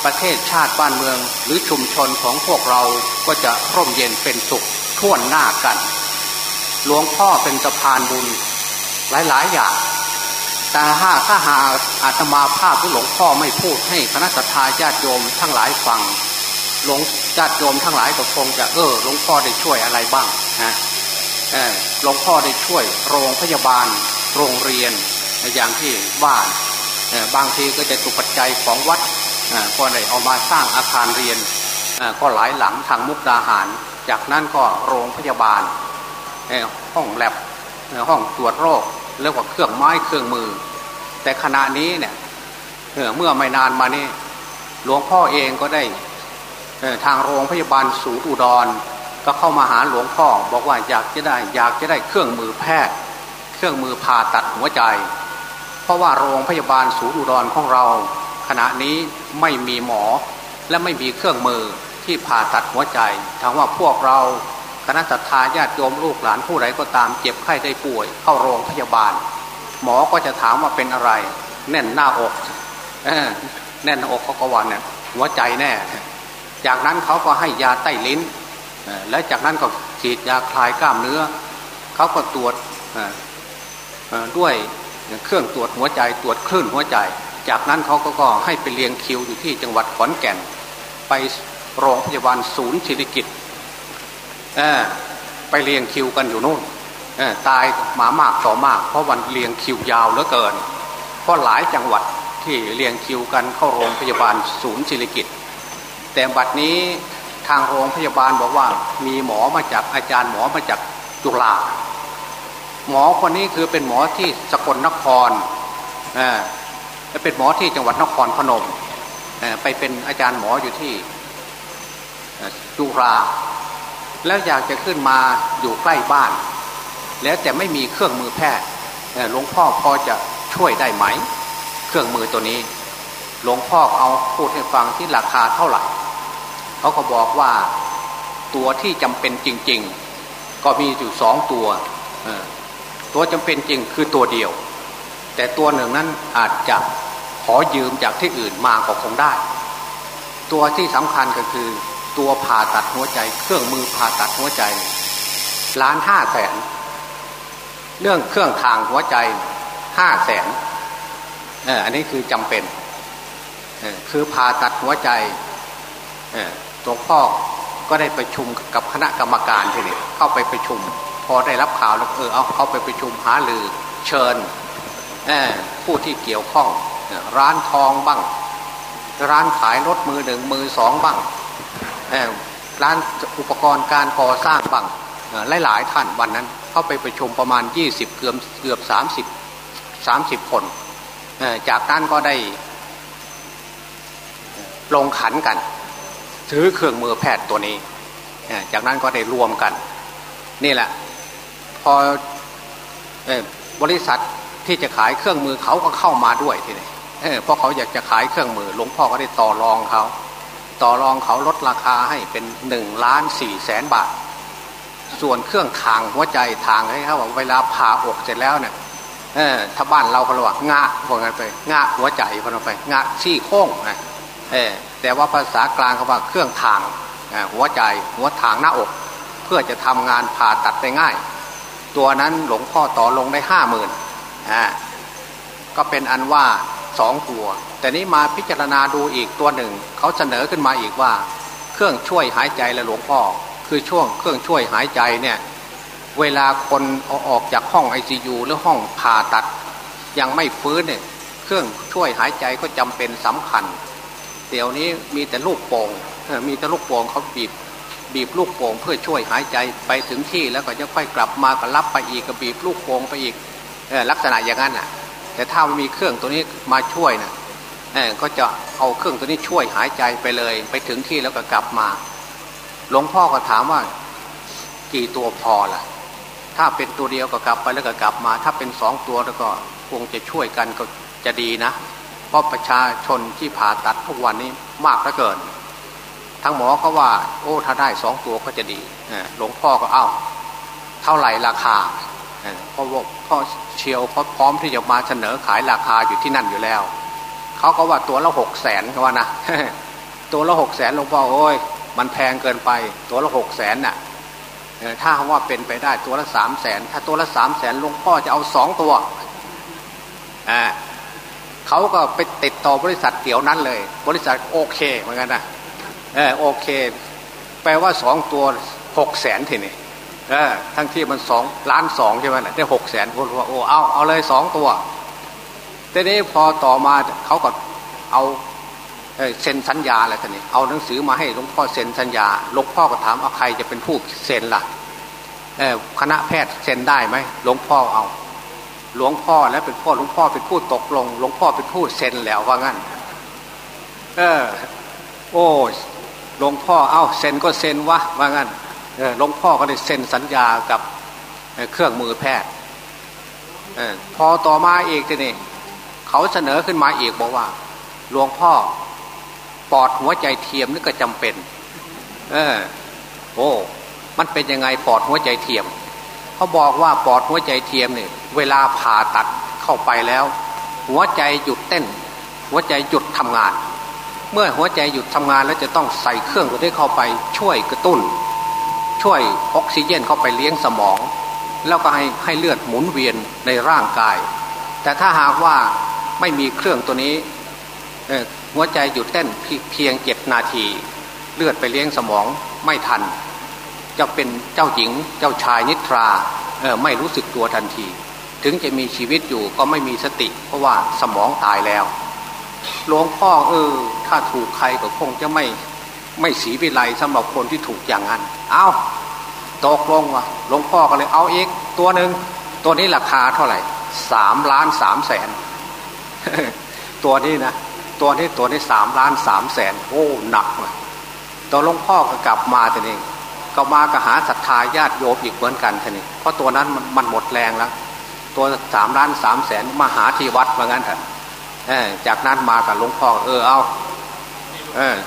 ประเทศชาติบ้านเมืองหรือชุมชนของพวกเราก็จะร่มเย็นเป็นสุขท่วนหน้ากัน หลวงพ่อเป็นสะพานบุญหลายๆอย่าง แต่หาถ้าหาอาตมาภาพหรือหลวงพ่อไม่พูดให้คณะสัตยาญาติโยมทั้งหลายฟังหลวงญาติโยมทั้งหลายก็คงจะเออหลวงพ่อได้ช่วยอะไรบ้างนะหลวงพ่อได้ช่วยโรงพยาบาล โรงเรียนอย่างที่บ้านบางทีก็จะตุปัจจัยของวัดก็ได้เอามาสร้างอาคารเรียนก็หลายหลังทางมุกดาหาร จากนั้นก็โรงพยาบาลห้องแลบห้องตรวจโรค เรียกว่าเครื่องไม้เครื่องมือ แต่ขณะนี้เนี่ยเมื่อไม่นานมานี้หลวงพ่อเองก็ได้ทางโรงพยาบาลสูตรอุดร ก็เข้ามาหาหลวงพ่อ บอกว่าอยากจะได้อยากจะได้เครื่องมือแพทย์ เครื่องมือผ่าตัดหัวใจ เพราะว่าโรงพยาบาลสูตรอุดรของเรา ขณะนี้ไม่มีหมอและไม่มีเครื่องมือที่ผ่าตัดหัวใจถามว่าพวกเรา คณะสัตยาญาติโยมลูกหลานผู้ใดก็ตามเจ็บไข้ได้ป่วย เข้าโรงพยาบาล หมอก็จะถามว่าเป็นอะไร แน่นหน้าอกแน่นหน้าอกเขาก็ว่าเนี่ยหัวใจแน่ จากนั้นเขาก็ให้ยาใต้ลิ้นและจากนั้นก็ฉีดยาคลายกล้ามเนื้อ เขาก็ตรวจด้วยเครื่องตรวจหัวใจตรวจคลื่นหัวใจ จากนั้นเขาก็ให้ไปเลี้ยงคิวอยู่ที่จังหวัดขอนแก่น ไปโรงพยาบาลศูนย์ศิริกิต ไปเรียงคิวกันอยู่นู่นตายหมามากต่อมาก เพราะวันเรียงคิวยาวเหลือเกิน เพราะหลายจังหวัดที่เรียงคิวกันเข้าโรงพยาบาลศูนย์ศิริกิตแต่บัดนี้ทางโรงพยาบาลบอกว่ามีหมอมาจากอาจารย์หมอมาจากจุฬาหมอคนนี้คือเป็นหมอที่สกลนครเป็นหมอที่จังหวัดนครพนมไปเป็นอาจารย์หมออยู่ที่จุฬา แล้วอยากจะขึ้นมาอยู่ใกล้บ้าน แล้วแต่ไม่มีเครื่องมือแพทย์หลวงพ่อพอจะช่วยได้ไหม เครื่องมือตัวนี้ หลวงพ่อเอาพูดให้ฟังที่ราคาเท่าไหร่เขาก็บอกว่าตัวที่จำเป็นจริง ๆ ก็มีอยู่สองตัวตัวจำเป็นจริงคือตัวเดียว แต่ตัวหนึ่งนั้นอาจจะขอยืมจากที่อื่นมาก็คงได้ ตัวที่สำคัญก็คือ ตัวผ่าตัดหัวใจ เครื่องมือผ่าตัดหัวใจล้านห้าแสนเรื่องเครื่องทางหัวใจห้าแสนเอออันนี้คือจำเป็นเออคือผ่าตัดหัวใจเออตัวพ่อก็ได้ประชุมกับคณะกรรมการทีนี้เข้าไปประชุม พอได้รับข่าวแล้วเออเอาเข้าไปประชุมหาลือเชิญผู้ที่เกี่ยวข้องร้านทองบ้าง ร้านขายรถมือหนึ่งมือสองบ้าง ร้านอุปกรณ์การก่อสร้างบ้างหลายๆท่านวันนั้นเข้าไปประชุมประมาณ 20 เกือบเกือบ30 30 คน จากนั้นก็ได้ลงขันกัน ถือเครื่องมือแพทย์ตัวนี้ จากนั้นก็ได้รวมกัน นี่แหละ พอบริษัทที่จะขายเครื่องมือเขาก็เข้ามาด้วยทีนี้เพราะเขาอยากจะขายเครื่องมือ หลวงพ่อก็ได้ต่อรองเขา ต่อรองเขาลดราคาให้เป็นหนึ่งล้านสี่แสนบาท ส่วนเครื่องทางหัวใจทางให้เขาบอกเวลาผ่าอกเสร็จแล้วเนี่ยเออถ้าบ้านเราเขาเรียกว่างาพวกนั้นไปงาหัวใจพนไปงาซี่โค้งนะเออแต่ว่าภาษากลางเขาว่าเครื่องทางหัวใจหัวทางหน้าอก เพื่อจะทำงานผ่าตัดได้ง่าย ตัวนั้นหลวงพ่อต่อลงได้ห้าหมื่นอ่าก็เป็นอันว่าสองตัว แต่นี้มาพิจารณาดูอีกตัวหนึ่ง เขาเสนอขึ้นมาอีกว่า เครื่องช่วยหายใจและหลวงพ่อ คือช่วงเครื่องช่วยหายใจเนี่ยเวลาคนอออกจากห้องไอซียูหรือห้องผ่าตัด ยังไม่ฟื้นเนี่ยเครื่องช่วยหายใจก็จำเป็นสำคัญ เดี๋ยวนี้มีแต่ลูกโป่งมีแต่ลูกโป่งเขาบีบบีบลูกโป่งเพื่อช่วยหายใจไปถึงที่แล้วก็จะค่อยกลับมาก็รับไปอีกก็บีบลูกโป่งไปอีกลักษณะอย่างนั้นอะ แต่ถ้ามีเครื่องตัวนี้มาช่วยนะ ก็จะเอาเครื่องตัวนี้ช่วยหายใจไปเลย ไปถึงที่แล้วก็กลับมา หลวงพ่อก็ถามว่า กี่ตัวพอล่ะ ถ้าเป็นตัวเดียวก็กลับไปแล้วก็กลับมา ถ้าเป็นสองตัวแล้วก็คงจะช่วยกันก็จะดีนะ เพราะประชาชนที่ผ่าตัดทุกวันนี้มากเหลือเกิน ทั้งหมอเขาว่า โอ้ถ้าได้สองตัวก็จะดีหลวงพ่อก็เอา้า เท่าไหร่ราคาเพราะว่าพ่อเชียวพร้อมที่จะมาเสนอขายราคาอยู่ที่นั่นอยู่แล้ว เขาก็ว่าตัวละหกแสนเขาว่านะตัวละหกแสนหลวงพ่อโอ้ยมันแพงเกินไปตัวละหกแสนน่ะถ้าว่าเป็นไปได้ตัวละสามแสนถ้าตัวละสามแสนหลวงพ่อจะเอาสองตัวอ่าเขาก็ไปติดต่อบริษัทเดี๋ยวนั้นเลย บริษัทโอเคเหมือนกันนะเออโอเค แปลว่าสองตัวหกแสนทีนี่เออทั้งที่มันสองล้านสองใช่ไหมได้หกแสนคนว่าโอ้เอาเอาเลยสองตัว แต่นี้พอต่อมาเขาก็เอาเซ็นสัญญาอะไรท่านนี่เอาหนังสือมาให้หลวงพ่อเซ็นสัญญาหลวงพ่อก็ถามเอาใครจะเป็นผู้เซ็นล่ะคณะแพทย์เซ็นได้ไหมหลวงพ่อเอา หลวงพ่อแล้วเป็นพ่อหลวงพ่อเป็นผู้ตกลง หลวงพ่อเป็นผู้เซ็นแล้วว่างั้น เออ โอ้หลวงพ่อเอาเซ็นก็เซ็นวะว่างั้นเออหลวงพ่อก็ได้เซ็นสัญญากับเครื่องมือแพทย์อพอต่อมาอีกทีนี่ เขาเสนอขึ้นมาอีกบอกว่าหลวงพ่อปอดหัวใจเทียมนี่ก็จำเป็น เออโอ้มันเป็นยังไงปอดหัวใจเทียมเขาบอกว่าปอดหัวใจเทียมเนี่ยเวลาผ่าตัดเข้าไปแล้ว หัวใจหยุดเต้น หัวใจหยุดทำงาน เมื่อหัวใจหยุดทำงานแล้วจะต้องใส่เครื่องตัวนี้เข้าไปช่วยกระตุ้น ช่วยออกซิเจนเข้าไปเลี้ยงสมอง แล้วก็ให้ให้เลือดหมุนเวียนในร่างกาย แต่ถ้าหากว่า ไม่มีเครื่องตัวนี้หัวใจหยุดเต้นเพียงเจ็ดนาที เลือดไปเลี้ยงสมองไม่ทัน จะเป็นเจ้าหญิงเจ้าชายนิทราไม่รู้สึกตัวทันที ถึงจะมีชีวิตอยู่ก็ไม่มีสติ เพราะว่าสมองตายแล้วหลวงพ่อเออ ถ้าถูกใครก็คงจะไม่ไม่สีวิไลสำหรับคนที่ถูกอย่างนั้น เอาตกลงว่ะหลวงพ่อก็เลยเอาอีกตัวหนึ่งตัวนี้ราคาเท่าไหร่สามล้านสามแสน ตัวนี้นะตัวนี้ตัวนี้สามล้านสามแสนโอ้หนักเลยตัวหลวงพ่อก็กลับมาทีนี้ก็มากระหาศรัทธาญาติโยมอีกเหมือนกันทีนี้เพราะตัวนั้นมันหมดแรงแล้ว ตัวสามล้านสามแสนมาหาที่วัดว่างั้นเถอะจากนั้นมากับหลวงพ่อเออเอาเออ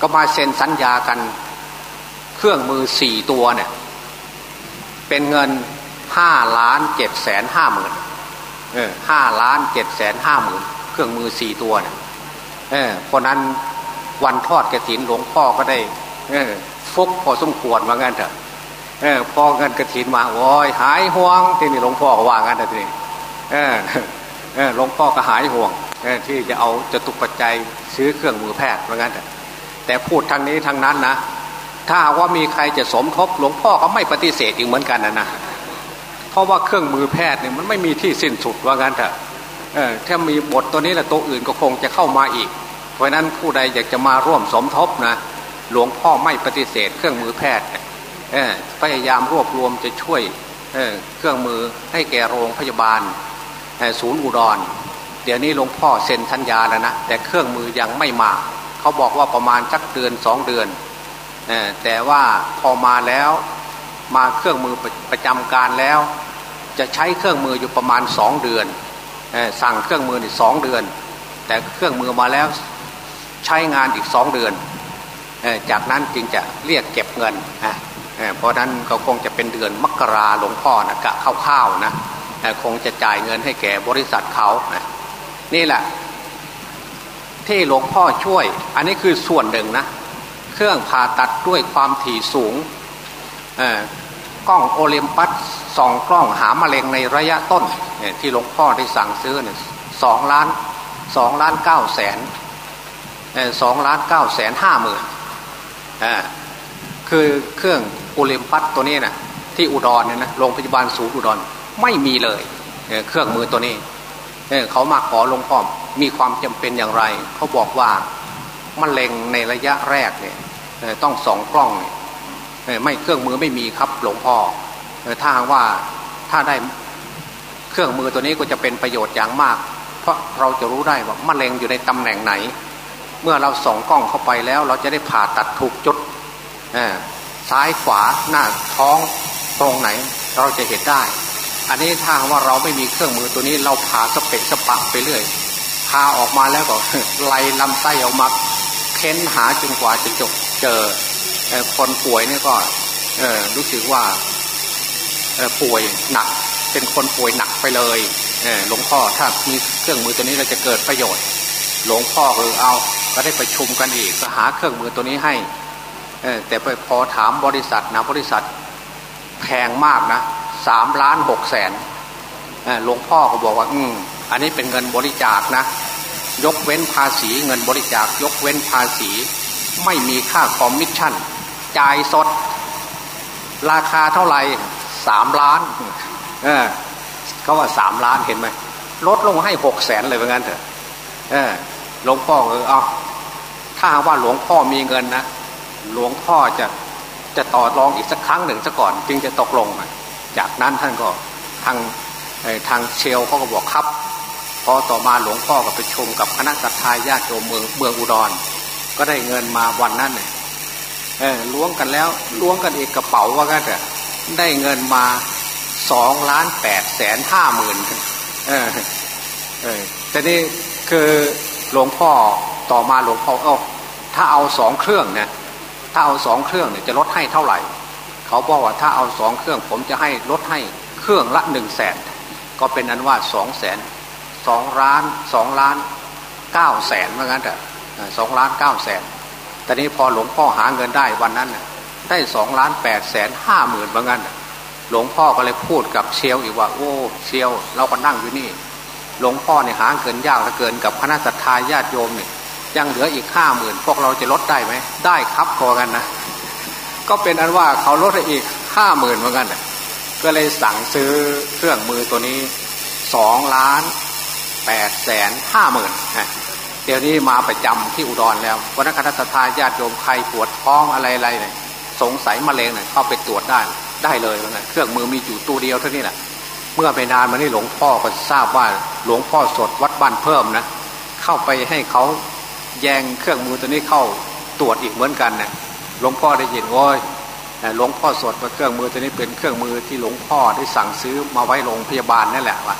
ก็มาเซ็นสัญญากัน เครื่องมือสี่ตัวเนี่ย เป็นเงินห้าล้านเจ็ดแสนห้าหมื่น ห้าล้านเจ็ดแสนห้าหมื่นเครื่องมือสี่ตัวเนี่ยเออเพราะนั้นวันทอดกระถินหลวงพ่อก็ได้เออฟุกพอสมควรว่างั้นเถอะเออพอเงินกระถินมาโอ้ยหายห่วงที่นี่หลวงพ่อก็ว่างั้นทีนี้เออเออหลวงพ่อก็หายห่วงที่จะเอาจะตุกปัจจัยซื้อเครื่องมือแพทย์ว่างั้นเถอะแต่พูดทางนี้ทางนั้นนะถ้าว่ามีใครจะสมทบหลวงพ่อก็ไม่ปฏิเสธอีกเหมือนกันนะนะ เพราะว่าเครื่องมือแพทย์เนี่ยมันไม่มีที่สิ้นสุดว่างั้นเถอะเออถ้ามีบทตัวนี้แหละตัวอื่นก็คงจะเข้ามาอีก เพราะนั้นผู้ใดอยากจะมาร่วมสมทบนะหลวงพ่อไม่ปฏิเสธเครื่องมือแพทย์เออพยายามรวบรวมจะช่วยเออเครื่องมือให้แก่โรงพยาบาลศูนย์อุดร เดี๋ยวนี้หลวงพ่อเซ็นสัญญาแล้วนะแต่เครื่องมือยังไม่มาเขาบอกว่าประมาณสักเดือนสองเดือนแต่ว่าพอมาแล้ว มาเครื่องมือประจำการแล้ว จะใช้เครื่องมืออยู่ประมาณสองเดือนสั่งเครื่องมืออีกสองเดือน แต่เครื่องมือมาแล้วใช้งานอีกสองเดือน จากนั้นจึงจะเรียกเก็บเงินเพราะนั้นก็คงจะเป็นเดือนมกราหลวงพ่อนะกะคร่าวๆนะคงจะจ่ายเงินให้แก่บริษัทเขานะนี่แหละ ที่หลวงพ่อช่วย อันนี้คือส่วนหนึ่งนะ เครื่องผ่าตัดด้วยความถี่สูง กล้องโอลิมปัสสองกล้องหามะเร็งในระยะต้นที่หลวงพ่อได้สั่งซื้อเนี่ยสองล้านสองล้านเก้าแสนสองล้านเก้าแสนห้าหมื่นคือเครื่องโอลิมปัสตัวนี้นะที่อุดรเนี่ยนะโรงพยาบาลศูนย์อุดรไม่มีเลยเครื่องมือตัวนี้เขามาขอหลวงพ่อมีความจำเป็นอย่างไร เขาบอกว่ามะเร็งในระยะแรกเนี่ยต้องสองกล้อง ไม่เครื่องมือไม่มีครับหลวงพ่อถ้าว่าถ้าได้เครื่องมือตัวนี้ก็จะเป็นประโยชน์อย่างมาก เพราะเราจะรู้ได้ว่ามะเร็งอยู่ในตำแหน่งไหน เมื่อเราส่องกล้องเข้าไปแล้ว เราจะได้ผ่าตัดถูกจุดซ้ายขวาหน้าท้องตรงไหน เราจะเห็นได้ อันนี้ถ้าว่าเราไม่มีเครื่องมือตัวนี้ เราผ่าสเปะสปะไปเรื่อยพาออกมาแล้วก็ไล่ลำไส้ออกมาเค้นหาจนกว่าจะจบเจอ คนป่วยนี่ก็รู้สึกว่าป่วยหนัก เป็นคนป่วยหนักไปเลยหลวงพ่อถ้ามีเครื่องมือตัวนี้เราจะเกิดประโยชน์ หลวงพ่อเออเอาก็ได้ประชุมกันอีกก็หาเครื่องมือตัวนี้ให้แต่พอถามบริษัทนะบริษัทแพงมากนะสามล้านหกแสนหลวงพ่อก็บอกว่า อืมอันนี้เป็นเงินบริจาคนะ ยกเว้นภาษีเงินบริจาค ยกเว้นภาษี ไม่มีค่าคอมมิชชั่น จ่ายสด ราคาเท่าไหร่สามล้านเออเขาว่าสามล้านเห็นไหมลดลงให้หกแสนเลยเหมือนกันเถอะเออหลวงพ่อเออเอาถ้าว่าหลวงพ่อมีเงินนะหลวงพ่อจะจะต่อรองอีกสักครั้งหนึ่งซะก่อน จึงจะตกลง จากนั้นท่านก็ทางทางเชลเขาก็บอกครับ พอต่อมาหลวงพ่อก็ไปชมกับคณะสัตยาญาติโยมเมืองเมืองอุดร ก็ได้เงินมาวันนั้นเนี่ย ล้วงกันแล้วล้วงกันอีกกระเป๋าว่ากันแต่ได้เงินมาสองล้านแปดแสนห้าหมื่นเออเออแต่นี่คือหลวงพ่อต่อมาหลวงพ่อเออถ้าเอาสองเครื่องเนี่ยถ้าเอาสองเครื่องเนี่ยจะลดให้เท่าไหร่ เขาบอกว่าถ้าเอาสองเครื่อง ผมจะให้ลดให้เครื่องละหนึ่งแสนก็เป็นอันว่าสองแสนสองล้านสองล้านเก้าแสนเหมือนกันแต่สองล้านเก้าแสน ต่นี้พอหลวงพ่อหาเงินได้วันนั้นได้สองล้านแปดแสนห้าหมื่นเหมือนกันหลวงพ่อก็เลยพูดกับเชียวอีกว่าโอ้เชียวเราก็นั่งอยู่นี่ หลวงพ่อเนี่ยหาเงินยากเหลือเกินกับคณะสัตยาญาติโยมเนี่ยยังเหลืออีกห้าหมื่นพวกเราจะลดได้ไหมได้ครับพอกันนะก็เป็นอันว่าเขาลดให้อีกห้าหมื่นเหมือนกันก็เลยสั่งซื้อเครื่องมือตัวนี้สองล้านแปดแสนห้าหมื่น เดี๋ยวนี้มาประจำที่อุดรแล้ววันนักขัตทาญาติโยมใครปวดท้องอะไรอะไรเนี่ยสงสัยมะเร็งเนี่ยเข้าไปตรวจได้ได้เลยเนกันเครื่องมือมีอยู่ตัวเดียวเท่านี้แหละเมื่อไปนานมานี่หลวงพ่อก็ทราบว่าหลวงพ่อสดวัดบ้านเพิ่มนะเข้าไปให้เขาแยงเครื่องมือตัวนี้เข้าตรวจอีกเหมือนกันนะหลวงพ่อได้ยินโอ้ยหลวงพ่อสดว่าเครื่องมือตัวนี้เป็นเครื่องมือที่หลวงพ่อได้สั่งซื้อมาไว้โรงพยาบาลนั่นแหละวะ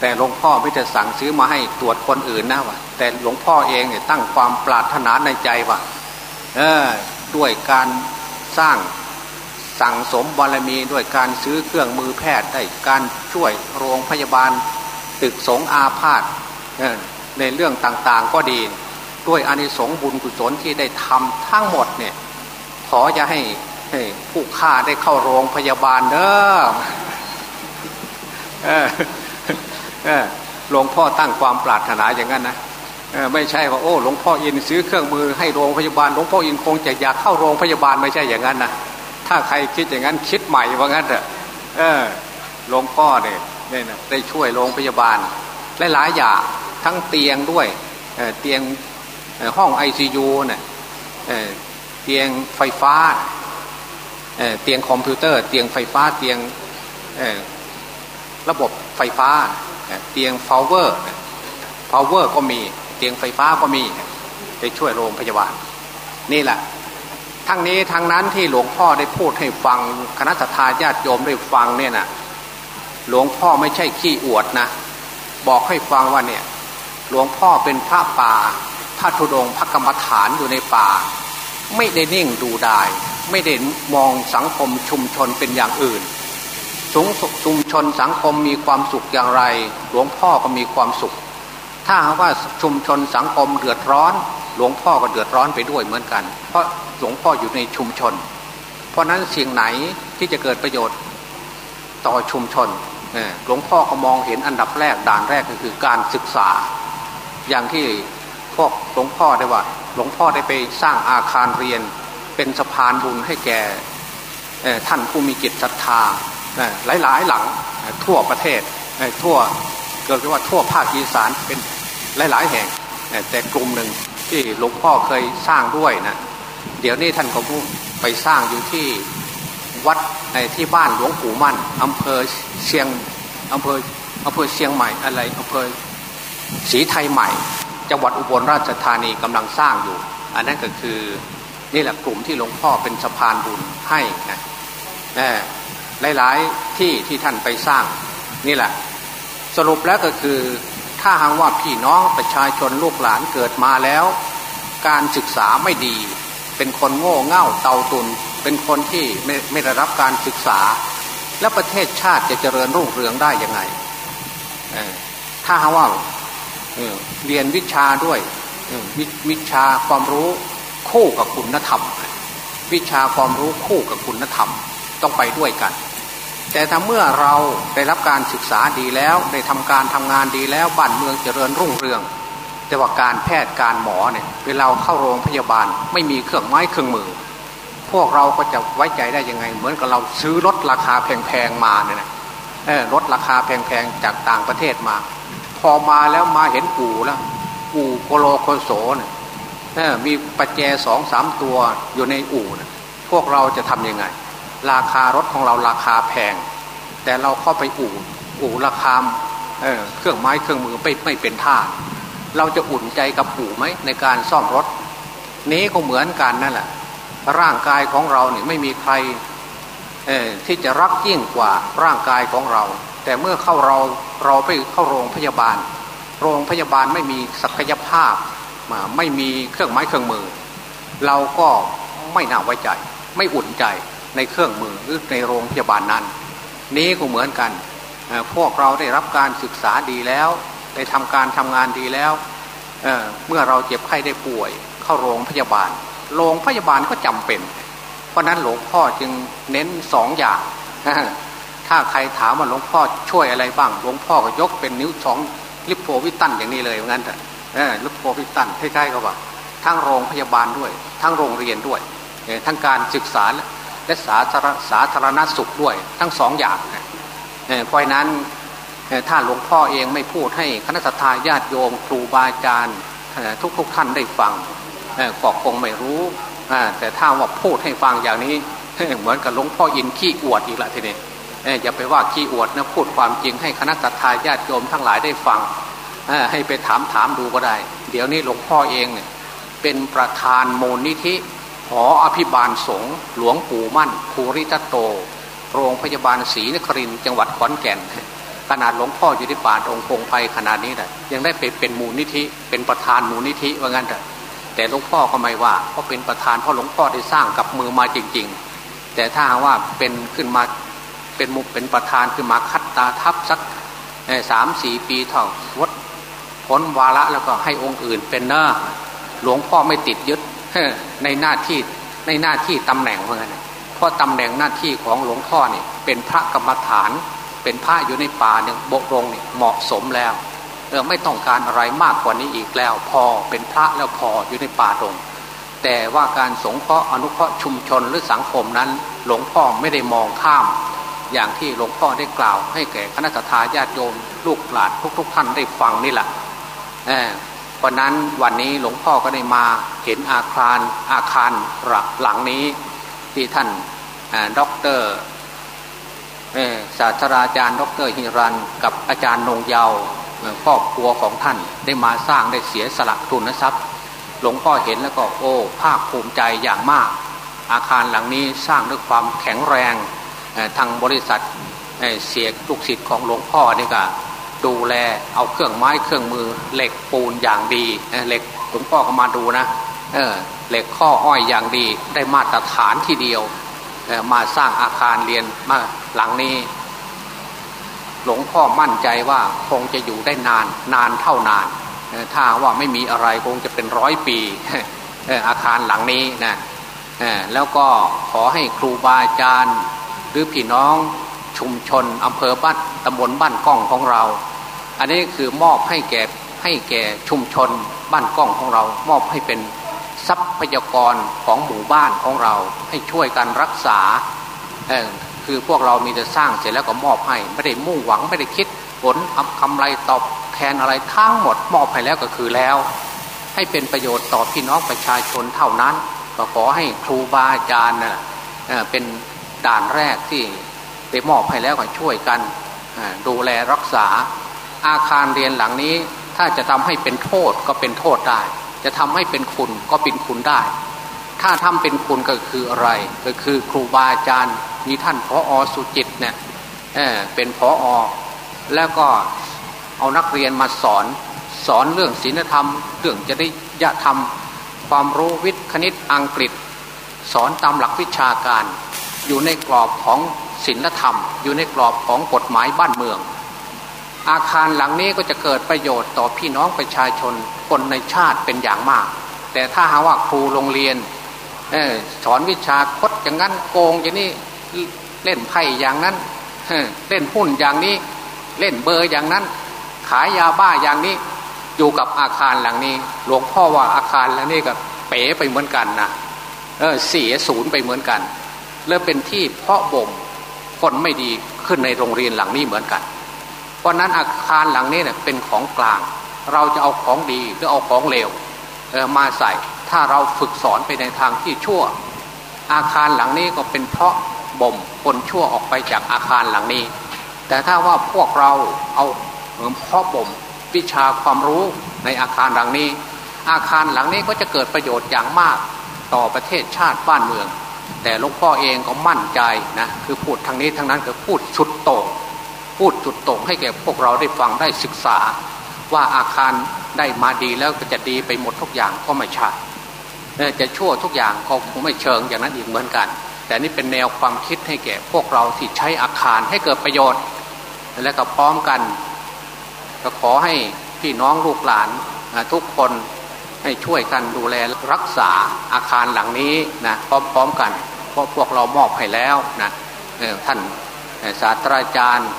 แต่หลวงพ่อไม่ได้สั่งซื้อมาให้ตรวจคนอื่นนะวะแต่หลวงพ่อเองเนี่ยตั้งความปรารถนาในใจว่าเออด้วยการสร้างสั่งสมบารมีด้วยการซื้อเครื่องมือแพทย์ได้การช่วยโรงพยาบาล ตึกสงอาพาธในเรื่องต่างๆก็ดี ด้วยอานิสงส์บุญกุศลที่ได้ทำทั้งหมดเนี่ยขอจะให้ผู้ฆ่าได้เข้าโรงพยาบาลเด้อ หลวงพ่อตั้งความปรารถนาอย่างนั้นนะไม่ใช่ว่าโอ้หลวงพ่ออินซื้อเครื่องมือให้โรงพยาบาลหลวงพ่ออินคงจะอยากเข้าโรงพยาบาลไม่ใช่อย่างนั้นนะถ้าใครคิดอย่างนั้นคิดใหม่ว่างั้นเถอะเออหลวงพ่อเนี่ยเนี่ยนะได้ช่วยโรงพยาบาลหลายๆอย่างทั้งเตียงด้วยเตียงห้องไอซียูเนี่ยเตียงไฟฟ้าเตียงคอมพิวเตอร์ เตียงไฟฟ้าเตียงระบบไฟฟ้า เตียง power power ก็มีเตียงไฟฟ้าก็มีไปช่วยโรงพยาบาล นี่แหละ ทั้งนี้ทั้งนั้นที่หลวงพ่อได้พูดให้ฟังคณะศรัทธาญาติโยมได้ฟังเนี่ยนะหลวงพ่อไม่ใช่ขี้อวดนะ บอกให้ฟังว่าเนี่ย หลวงพ่อเป็นพระป่าพระธุดงค์พระกรรมฐานอยู่ในป่า ไม่ได้นิ่งดูดายไม่ได้มองสังคมชุมชนเป็นอย่างอื่น สูงสุดชุมชนสังคมมีความสุขอย่างไร หลวงพ่อก็มีความสุข ถ้าว่าชุมชนสังคมเดือดร้อน หลวงพ่อก็เดือดร้อนไปด้วยเหมือนกัน เพราะหลวงพ่ออยู่ในชุมชน เพราะนั้นสิ่งไหนที่จะเกิดประโยชน์ต่อชุมชนหลวงพ่อก็มองเห็นอันดับแรกด่านแรกก็คือการศึกษา อย่างที่พวกหลวงพ่อได้ว่า หลวงพ่อได้ไปสร้างอาคารเรียน เป็นสะพานบุญให้แก่ท่านผู้มีจิตศรัทธา หลายๆหลังทั่วประเทศทั่วเกิดว่าทั่วภาคอีสานเป็นหลายๆแห่ง แต่กลุ่มหนึ่งที่หลวงพ่อเคยสร้างด้วยนะเดี๋ยวนี้ท่านก็ไปสร้างอยู่ที่วัดในที่บ้านหลวงปู่มั่นอำเภอเชียงอำเภออำเภอเชียงใหม่อะไรอำเภอศรีไทยใหม่ จังหวัดอุบลราชธานีกำลังสร้างอยู่ อันนั้นก็คือนี่แหละกลุ่มที่หลวงพ่อเป็นสะพานบุญให้นะ หลาย ๆ ที่ที่ท่านไปสร้างนี่แหละ สรุปแล้วก็คือถ้าหากว่าพี่น้องประชาชนลูกหลานเกิดมาแล้ว การศึกษาไม่ดี เป็นคนโง่เง่าเตาตุน เป็นคนที่ไม่ไม่ได้รับการศึกษา แล้วประเทศชาติจะเจริญรุ่งเรืองได้ยังไงถ้าหาว่าเรียนวิชาด้วยวิชาความรู้คู่กับคุณธรรม วิชาความรู้คู่กับคุณธรรม ต้องไปด้วยกัน แต่ถ้าเมื่อเราได้รับการศึกษาดีแล้ว ได้ทำการทำงานดีแล้วบ้านเมืองเจริญรุ่งเรือง แต่ว่าการแพทย์การหมอเนี่ยเวลาเข้าโรงพยาบาลไม่มีเครื่องไม้เครื่องมือ พวกเราก็จะไว้ใจได้ยังไง เหมือนกับเราซื้อรถราคาแพงๆมาเนี่ยนะรถราคาแพงๆจากต่างประเทศมา พอมาแล้วมาเห็นอู่แล้วอู่โกโลโคโสเนี่ยมีปัจเจสองสามตัวอยู่ในอู่นะพวกเราจะทำยังไง ราคารถของเราราคาแพง แต่เราเข้าไปอู่อู่ราคาเเครื่องไม้เครื่องมือไม่ไม่เป็นท่า เราจะอุ่นใจกับปู่ไหมในการซ่อมรถ นี้ก็เหมือนกันนั่นแหละร่างกายของเราเนี่ยไม่มีใครที่จะรักยิ่งกว่าร่างกายของเรา แต่เมื่อเข้าเราเราไปเข้าโรงพยาบาล โรงพยาบาลไม่มีศักยภาพมาไม่มีเครื่องไม้เครื่องมือ เราก็ไม่น่าไว้ใจ ไม่อุ่นใจ ในเครื่องมือหรือในโรงพยาบาลนั้น นี้ก็เหมือนกัน พวกเราได้รับการศึกษาดีแล้ว ได้ทำการทำงานดีแล้วเเมื่อเราเจ็บไข้ได้ป่วย เข้าโรงพยาบาล โรงพยาบาลก็จำเป็น เพราะนั้นหลวงพ่อจึงเน้นสองอย่าง ถ้าใครถามว่าหลวงพ่อช่วยอะไรบ้าง หลวงพ่อก็ยกเป็นนิ้วสองลิปโพวิตันอย่างนี้เลยงั้นเถอะลูกโพพิตันใกล้ๆก็ว่าทั้งโรงพยาบาลด้วย ทั้งโรงเรียนด้วยทั้งการศึกษา และสาธารสาธารณสุขด้วยทั้งสองอย่างเพราะนั้นถ้าหลวงพ่อเองไม่พูดให้คณะทาญาติโยมครูบาอาจารย์ทุกๆท่านได้ฟังก็คงไม่รู้แต่ถ้าว่าพูดให้ฟังอย่างนี้เหมือนกับหลวงพ่ออินขี้อวดอีกละทีนี้อย่าไปว่าขี้อวดนะพูดความจริงให้คณะทาญาติโยมทั้งหลายได้ฟังให้ไปถามถามดูก็ได้ เดี๋ยวนี้หลวงพ่อเองเป็นประธานมูลนิธิ หออภิบาลสงฆ์หลวงปู่มั่นภูริตโต โรงพยาบาลศรีนครินจังหวัดขอนแก่น ขนาดหลวงพ่ออยู่ที่ป่าองค์พงไพขนาดนี้แต่ยังได้ไปเป็นมูลนิธิ เป็นประธานมูลนิธิว่างั้นแต่แต่หลวงพ่อก็ไม่ว่าเพราะเป็นประธานเพราะหลวงพ่อได้สร้างกับมือมาจริง ๆ แต่ถ้าว่าเป็นขึ้นมาเป็นมุกเป็นประธานขึ้นมาคัดตาทับสักสามสี่ปีเท่าวัดพ้นวาระแล้วก็ให้องค์อื่นเป็นเนอหลวงพ่อไม่ติดยึด ในหน้าที่ในหน้าที่ตำแหน่งเหมือนกันเพราะตำแหน่งหน้าที่ของหลวงพ่อเนี่ยเป็นพระกรรมฐาน เป็นพระอยู่ในป่าเนี่ยบกรงเนี่ยเหมาะสมแล้วเออไม่ต้องการอะไรมากกว่านี้อีกแล้ว พอเป็นพระแล้วพออยู่ในป่าตรงแต่ว่าการสงเคราะห์อนุเคราะห์ชุมชนหรือสังคมนั้น หลวงพ่อไม่ได้มองข้าม อย่างที่หลวงพ่อได้กล่าว ให้แก่คณะทาญาติโยมลูกหลานทุกๆทท่านได้ฟังนี่แหละ เพราะนั้นวันนี้หลวงพ่อก็ได้มาเห็นอาคารอาคารหลักหลังนี้ที่ท่านด็อกเตอร์ศาสตราจารย์ ดรฮิรัน กับอาจารย์นงเยาครอบครัวของท่านได้มาสร้างได้เสียสละทุนทรัพย์ หลวงพ่อเห็นแล้วก็โอ้ภาคภูมิใจอย่างมาก อาคารหลังนี้สร้างด้วยความแข็งแรงทางบริษัทเสียลูกศิษย์ของหลวงพ่อนี่ก็ ดูแลเอาเครื่องไม้เครื่องมือ เหล็กปูนอย่างดีเหล็กหลวงพ่อก็มาดูนะเออเหล็กข้ออ้อยอย่างดีได้มาตรฐานที่เดียวมาสร้างอาคารเรียนมาหลังนี้ หลวงพ่อมั่นใจว่าคงจะอยู่ได้นานนานเท่านานถ้าว่าไม่มีอะไรคงจะเป็นร้อยปีอาคารหลังนี้นะแล้วก็ขอให้ครูบาอาจารย์ หรือพี่น้อง ชุมชนอำเภอบ้านตำบลบ้านกล้องของเรา อันนี้คือมอบให้แก่ให้แก่ชุมชนบ้านกล้องของเรา มอบให้เป็นทรัพยากรของหมู่บ้านของเรา ให้ช่วยกันรักษาคือพวกเรามีแต่สร้างเสร็จแล้วก็มอบให้ ไม่ได้มุ่งหวังไม่ได้คิดผลคำไรตอบแทนอะไรทั้งหมด มอบให้แล้วก็คือแล้ว ให้เป็นประโยชน์ต่อพี่น้องประชาชนเท่านั้น ก็ขอให้ครูบาอาจารย์นะเป็นด่านแรกที่ ได้มอบให้แล้วก็ช่วยกันดูแลรักษา อาคารเรียนหลังนี้ ถ้าจะทำให้เป็นโทษก็เป็นโทษได้ จะทำให้เป็นคุณก็เป็นคุณได้ ถ้าทำเป็นคุณก็คืออะไร ก็คือครูบาอาจารย์มีท่านพออสุจิตเนี่ยเเป็นพออแล้วก็เอานักเรียนมาสอนสอนเรื่องศีลธรรม เรื่องจริยธรรม ความรู้วิทย์คณิตอังกฤษ สอนตามหลักวิชาการ อยู่ในกรอบของศีลธรรม อยู่ในกรอบของกฎหมายบ้านเมือง อาคารหลังนี้ก็จะเกิดประโยชน์ต่อพี่น้องประชาชนคนในชาติเป็นอย่างมาก แต่ถ้าหาว่าครูโรงเรียนสอนวิชาคดอย่างนั้นโกงอย่างนี้เล่นไพ่อย่างนั้นเล่นหุ้นอย่างนี้ เล่นเบอร์อย่างนั้น ขายยาบ้าอย่างนี้ อยู่กับอาคารหลังนี้ หลวงพ่อว่าอาคารหลังนี้ก็เป๋ไปเหมือนกันนะเออเสียศูนย์ไปเหมือนกัน แล้วเป็นที่เพาะบ่มคนไม่ดีขึ้นในโรงเรียนหลังนี้เหมือนกัน เพราะนั้นอาคารหลังนี้เนี่ยเป็นของกลาง เราจะเอาของดีหรือเอาของเลวมาใส่ ถ้าเราฝึกสอนไปในทางที่ชั่ว อาคารหลังนี้ก็เป็นเพาะบ่มคนชั่วออกไปจากอาคารหลังนี้ แต่ถ้าว่าพวกเราเอาเพาะบ่มวิชาความรู้ในอาคารหลังนี้ อาคารหลังนี้ก็จะเกิดประโยชน์อย่างมากต่อประเทศชาติบ้านเมือง แต่หลวงพ่อเองก็มั่นใจนะคือพูดทางนี้ทางนั้นคือพูดชุดโต่งพูดจุดโต่งให้แก่พวกเราได้ฟังได้ศึกษา ว่าอาคารได้มาดีแล้วก็จะดีไปหมดทุกอย่างก็ไม่ใช่จะชั่วทุกอย่างก็คงไม่เชิงอย่างนั้นอีกเหมือนกัน แต่นี่เป็นแนวความคิดให้แก่พวกเราที่ใช้อาคารให้เกิดประโยชน์ และก็พร้อมกัน ก็ขอให้พี่น้องลูกหลานทุกคนให้ช่วยกันดูแลรักษาอาคารหลังนี้นะพร้อมๆกัน ราะพวกเรามอบให้แล้วนะท่านศาสตราจารย์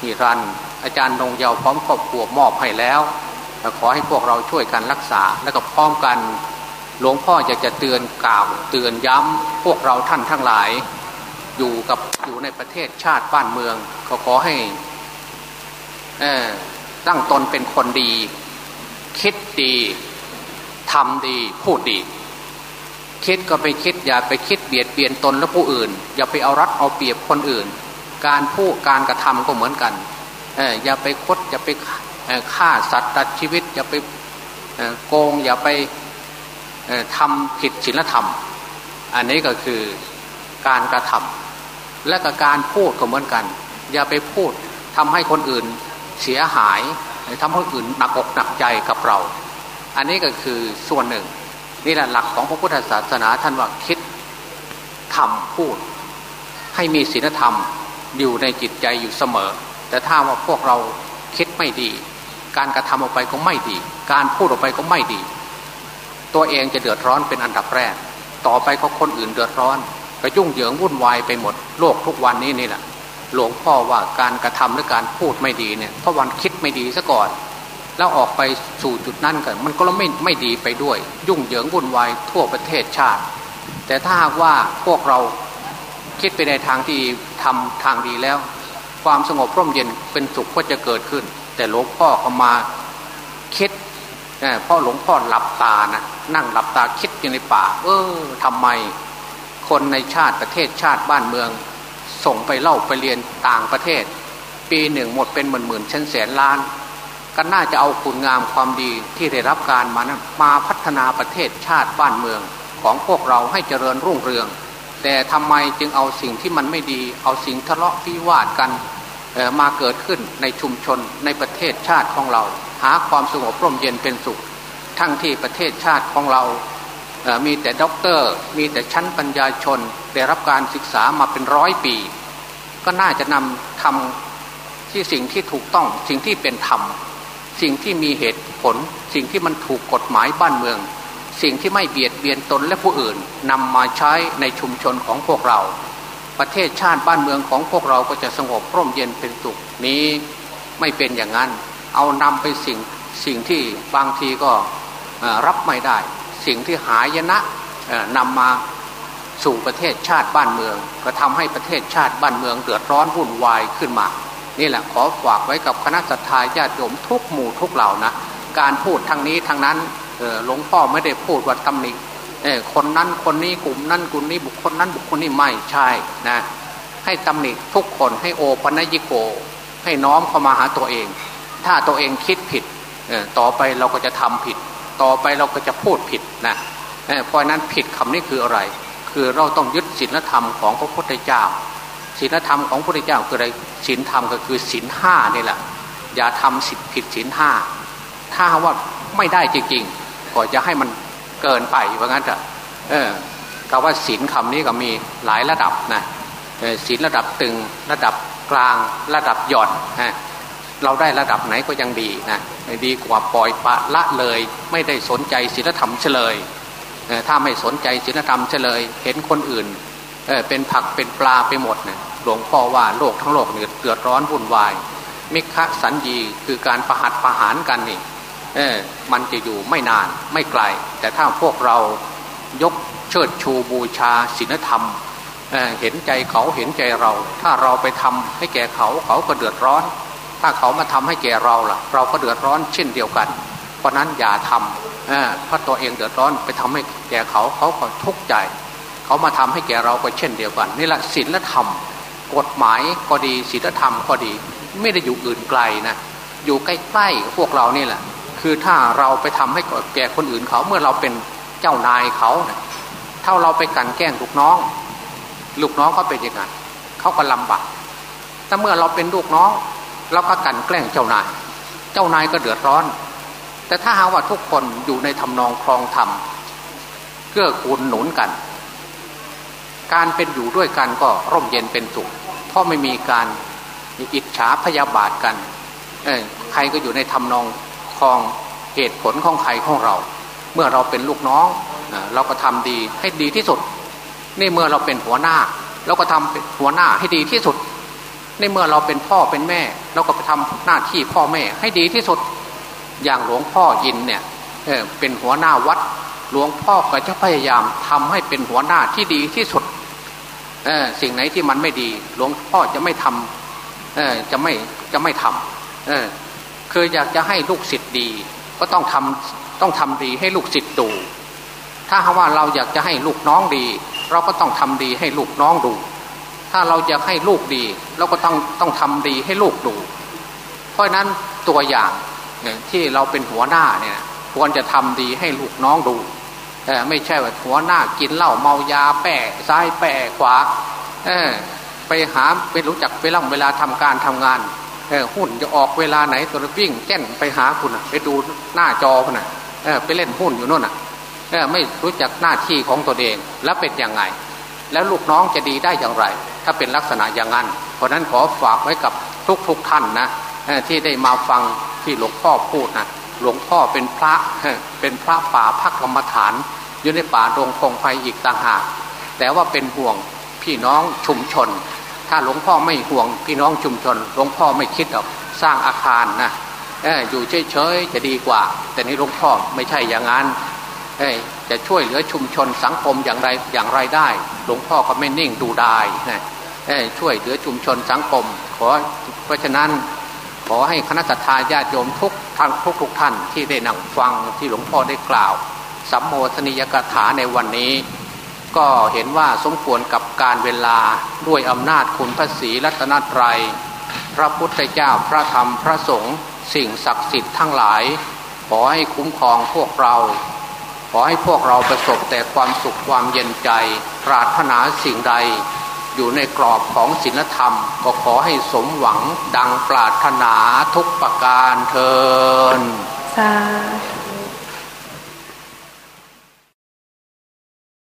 ฮิรันอาจารย์นงเยาพร้อมครอบครัวมอบให้แล้วขอให้พวกเราช่วยกันรักษาแล้วก็พร้อมกันหลวงพ่ออยากจะเตือนกล่าวเตือนย้ำพวกเราท่านทั้งหลาย อยู่กับอยู่ในประเทศชาติบ้านเมืองก็ขอให้ตั้งตนเป็นคนดี คิดดีทำดีพูดดี คิดก็ไปคิดอย่าไปคิดเบียดเบียนตนและผู้อื่น อย่าไปเอารัดเอาเปรียบคนอื่น การพูดการกระทำก็เหมือนกันอย่าไปคดอย่าไปฆ่าสัตว์ตัดชีวิต อย่าไปโกงอย่าไปทำผิดศีลธรรม อันนี้ก็คือการกระทำและก็การพูดก็เหมือนกัน อย่าไปพูดทำให้คนอื่นเสียหายทำให้คนอื่นหนักอกหนักใจกับเรา อันนี้ก็คือส่วนหนึ่ง นี่แหละหลักของพระพุทธศาสนาท่านว่าคิดทำพูด ให้มีศีลธรรมอยู่ในจิตใจอยู่เสมอ แต่ถ้าว่าพวกเราคิดไม่ดี การกระทำออกไปก็ไม่ดี การพูดออกไปก็ไม่ดี ตัวเองจะเดือดร้อนเป็นอันดับแรก ต่อไปก็คนอื่นเดือดร้อนก็ยุ่งเหยิงวุ่นวายไปหมดโลกทุกวันนี้นี่แหละหลวงพ่อว่าการกระทำหรือการพูดไม่ดีเนี่ยเพราะวันคิดไม่ดีซะก่อน แล้วออกไปสู่จุดนั้นกัน มันก็ไม่ไม่ดีไปด้วย ยุ่งเหยิงวุ่นวายทั่วประเทศชาติ แต่ถ้าหากว่าพวกเราคิดไปในทางที่ทำทางดีแล้ว ความสงบร่มเย็นเป็นสุขก็จะเกิดขึ้น แต่หลวงพ่อเขามาคิดพ่อหลวงพ่อหลับตานะนั่งหลับตาคิดอยู่ในป่า เออทำไม คนในชาติประเทศชาติบ้านเมือง ส่งไปเล่าไปเรียนต่างประเทศ ปีหนึ่งหมดเป็นหมื่นหมื่นเชนแสนล้าน ก็น่าจะเอาคุณงามความดีที่ได้รับการมานะมาพัฒนาประเทศชาติบ้านเมืองของพวกเราให้เจริญรุ่งเรือง แต่ทำไมจึงเอาสิ่งที่มันไม่ดี เอาสิ่งทะเลาะวิวาทกันมาเกิดขึ้นในชุมชนในประเทศชาติของเรา หาความสงบร่มเย็นเป็นสุข ทั้งที่ประเทศชาติของเรามีแต่ด็อกเตอร์ มีแต่ชั้นปัญญาชน ได้รับการศึกษามาเป็นร้อยปี ก็น่าจะนำทำที่สิ่งที่ถูกต้องสิ่งที่เป็นธรรม สิ่งที่มีเหตุผล สิ่งที่มันถูกกฎหมายบ้านเมือง สิ่งที่ไม่เบียดเบียนตนและผู้อื่นนำมาใช้ในชุมชนของพวกเรา ประเทศชาติบ้านเมืองของพวกเราก็จะสงบร่มเย็นเป็นสุขนี้ไม่เป็นอย่างนั้น เอานำไปสิ่งสิ่งที่บางทีก็รับไม่ได้ สิ่งที่หายนะนำมาสู่ประเทศชาติบ้านเมือง ก็ทำให้ประเทศชาติบ้านเมืองเดือดร้อนวุ่นวายขึ้นมา นี่แหละขอฝากไว้กับคณะสัตยาญาติโยมทุกหมู่ทุกเหล่านะการพูดทางนี้ทางนั้นหลวงพ่อไม่ได้พูดว่าตำหนิคนนั้นคนนี้กลุ่มนั้นกลุ่มนี้บุคคลนั้นบุคคลนี้ไม่ใช่นะให้ตำหนิทุกคนให้โอปัญญิโก ให้น้อมเข้ามาหาตัวเอง ถ้าตัวเองคิดผิดต่อไปเราก็จะทำผิด ต่อไปเราก็จะพูดผิดนะเพราะนั้นผิดคำนี้คืออะไร คือเราต้องยึดศีลธรรมของพระพุทธเจ้า ศีลธรรมของพระพุทธเจ้าคืออะไรศีลธรรมก็คือศีลห้านี่แหละ อย่าทำสิทธิผิดศีลห้าถ้าว่าไม่ได้จริงๆก็จะให้มันเกินไปว่างั้นจะเออคำว่าศีลคำนี้ก็มีหลายระดับนะศีลระดับตึงระดับกลางระดับหย่อนนะเราได้ระดับไหนก็ยังดีนะดีกว่าปล่อยปะละเลย ไม่ได้สนใจศีลธรรมเฉลยถ้าไม่สนใจศีลธรรมเฉลย เห็นคนอื่น เป็นผักเป็นปลาไปหมดเนะหลวงพ่อว่าโลกทั้งโลกเนี่ยเดือดร้อนวุ่นวายมิคะสัญญีคือการประหัตประหารกันนี่เออมันจะอยู่ไม่นานไม่ไกล แต่ถ้าพวกเรายกเชิดชูบูชาศีลธรรมเเห็นใจเขาเห็นใจเรา ถ้าเราไปทำให้แก่เขาเขาก็เดือดร้อน ถ้าเขามาทำให้แก่เราล่ะ เราก็เดือดร้อนเช่นเดียวกัน เพราะนั้นอย่าทำเพราะตัวเองเดือดร้อนไปทำให้แก่เขาเขาก็ทุกข์ใจ เขามาทำให้แก่เราก็เช่นเดียวกันนี่แหละศีลธรรม กฎหมายก็ดีศีลธรรมก็ดี ไม่ได้อยู่อื่นไกลนะอยู่ใกล้ๆพวกเรานี่แหละ คือถ้าเราไปทำให้แก่คนอื่นเขาเมื่อเราเป็นเจ้านายเขาถ้าเราไปกันแกล้งลูกน้อง ลูกน้องเขาเป็นยังไงเขาก็ลำบากแต่เมื่อเราเป็นลูกน้องแล้วก็กันแกล้งเจ้านาย เจ้านายก็เดือดร้อน แต่ถ้าหาว่าทุกคนอยู่ในทำนองครองธรรมเกื้อกูลหนุนกัน การเป็นอยู่ด้วยกันก็ร่มเย็นเป็นสุขเพราะไม่มีการอิจฉาพยาบาทกันเออใครก็อยู่ในทำนองครองเหตุผลของใครของเรา เมื่อเราเป็นลูกน้องเราก็ทำดีให้ดีที่สุดนี่เมื่อเราเป็นหัวหน้าเราก็ทำหัวหน้าให้ดีที่สุด ในเมื่อเราเป็นพ่อเป็นแม่ เราก็ไปทำหน้าที่พ่อแม่ให้ดีที่สุด อย่างหลวงพ่ออินเนี่ยเเป็นหัวหน้าวัด หลวงพ่อก็จะพยายามทำให้เป็นหัวหน้าที่ดีที่สุดสิ่งไหนที่มันไม่ดี หลวงพ่อจะไม่ทำจะไม่จะไม่ทำคืออยากจะให้ลูกศิษย์ดี ก็ต้องทำต้องทำดีให้ลูกศิษย์ดู ถ้าว่าเราอยากจะให้ลูกน้องดี เราก็ต้องทำดีให้ลูกน้องดู ถ้าเราอยากให้ลูกดี เราก็ต้องต้องทำดีให้ลูกดู เพราะนั้นตัวอย่างที่เราเป็นหัวหน้าเนี่ย ควรจะทำดีให้ลูกน้องดูแต่ไม่ใช่ว่าหัวหน้ากินเหล้าเมายาแปะซ้ายแปะขวาไปหาไปรู้จักไปล่ำเวลาทำการทำงานหุ้นจะออกเวลาไหนตัววิ่งแจ้นไปหาคุณไปดูหน้าจอคุณนไปเล่นหุ้นอยู่นู่นน่ะไม่รู้จักหน้าที่ของตัวเองแล้วเป็นยังไง แล้วลูกน้องจะดีได้อย่างไร ถ้าเป็นลักษณะอย่างนั้น เพราะนั้นขอฝากไว้กับทุกๆทท่านนะที่ได้มาฟังที่หลวงพ่อพูดนะ หลวงพ่อเป็นพระเป็นพระป่าพักกรรมฐานอยู่ในป่าดงพงไฟอีกต่างหาก แต่ว่าเป็นห่วงพี่น้องชุมชน ถ้าหลวงพ่อไม่ห่วงพี่น้องชุมชน หลวงพ่อไม่คิดหรอกสร้างอาคารนะอยู่เฉยๆจะดีกว่า แต่นี่หลวงพ่อไม่ใช่อย่างนั้นจะช่วยเหลือชุมชนสังคมอย่างไรอย่างไรได้ หลวงพ่อก็ไม่นิ่งดูได้นะช่วยเหลือชุมชนสังคม ขอเพราะฉะนั้น ขอให้คณะสัตยาญาติโยมทุกท่านทุกทุกท่านที่ได้นั่งฟังที่หลวงพ่อได้กล่าวสัมโมทนิยกถาในวันนี้ ก็เห็นว่าสมควรกับการเวลาด้วยอำนาจคุณพระศรีรัตนตรัย พระพุทธเจ้าพระธรรมพระสงฆ์สิ่งศักดิ์สิทธิ์ทั้งหลาย ขอให้คุ้มครองพวกเรา ขอให้พวกเราประสบแต่ความสุขความเย็นใจ ปราถนาสิ่งใด อยู่ในกรอบของศีลธรรม ก็ขอให้สมหวังดังปรารถนาทุกประการเทินสา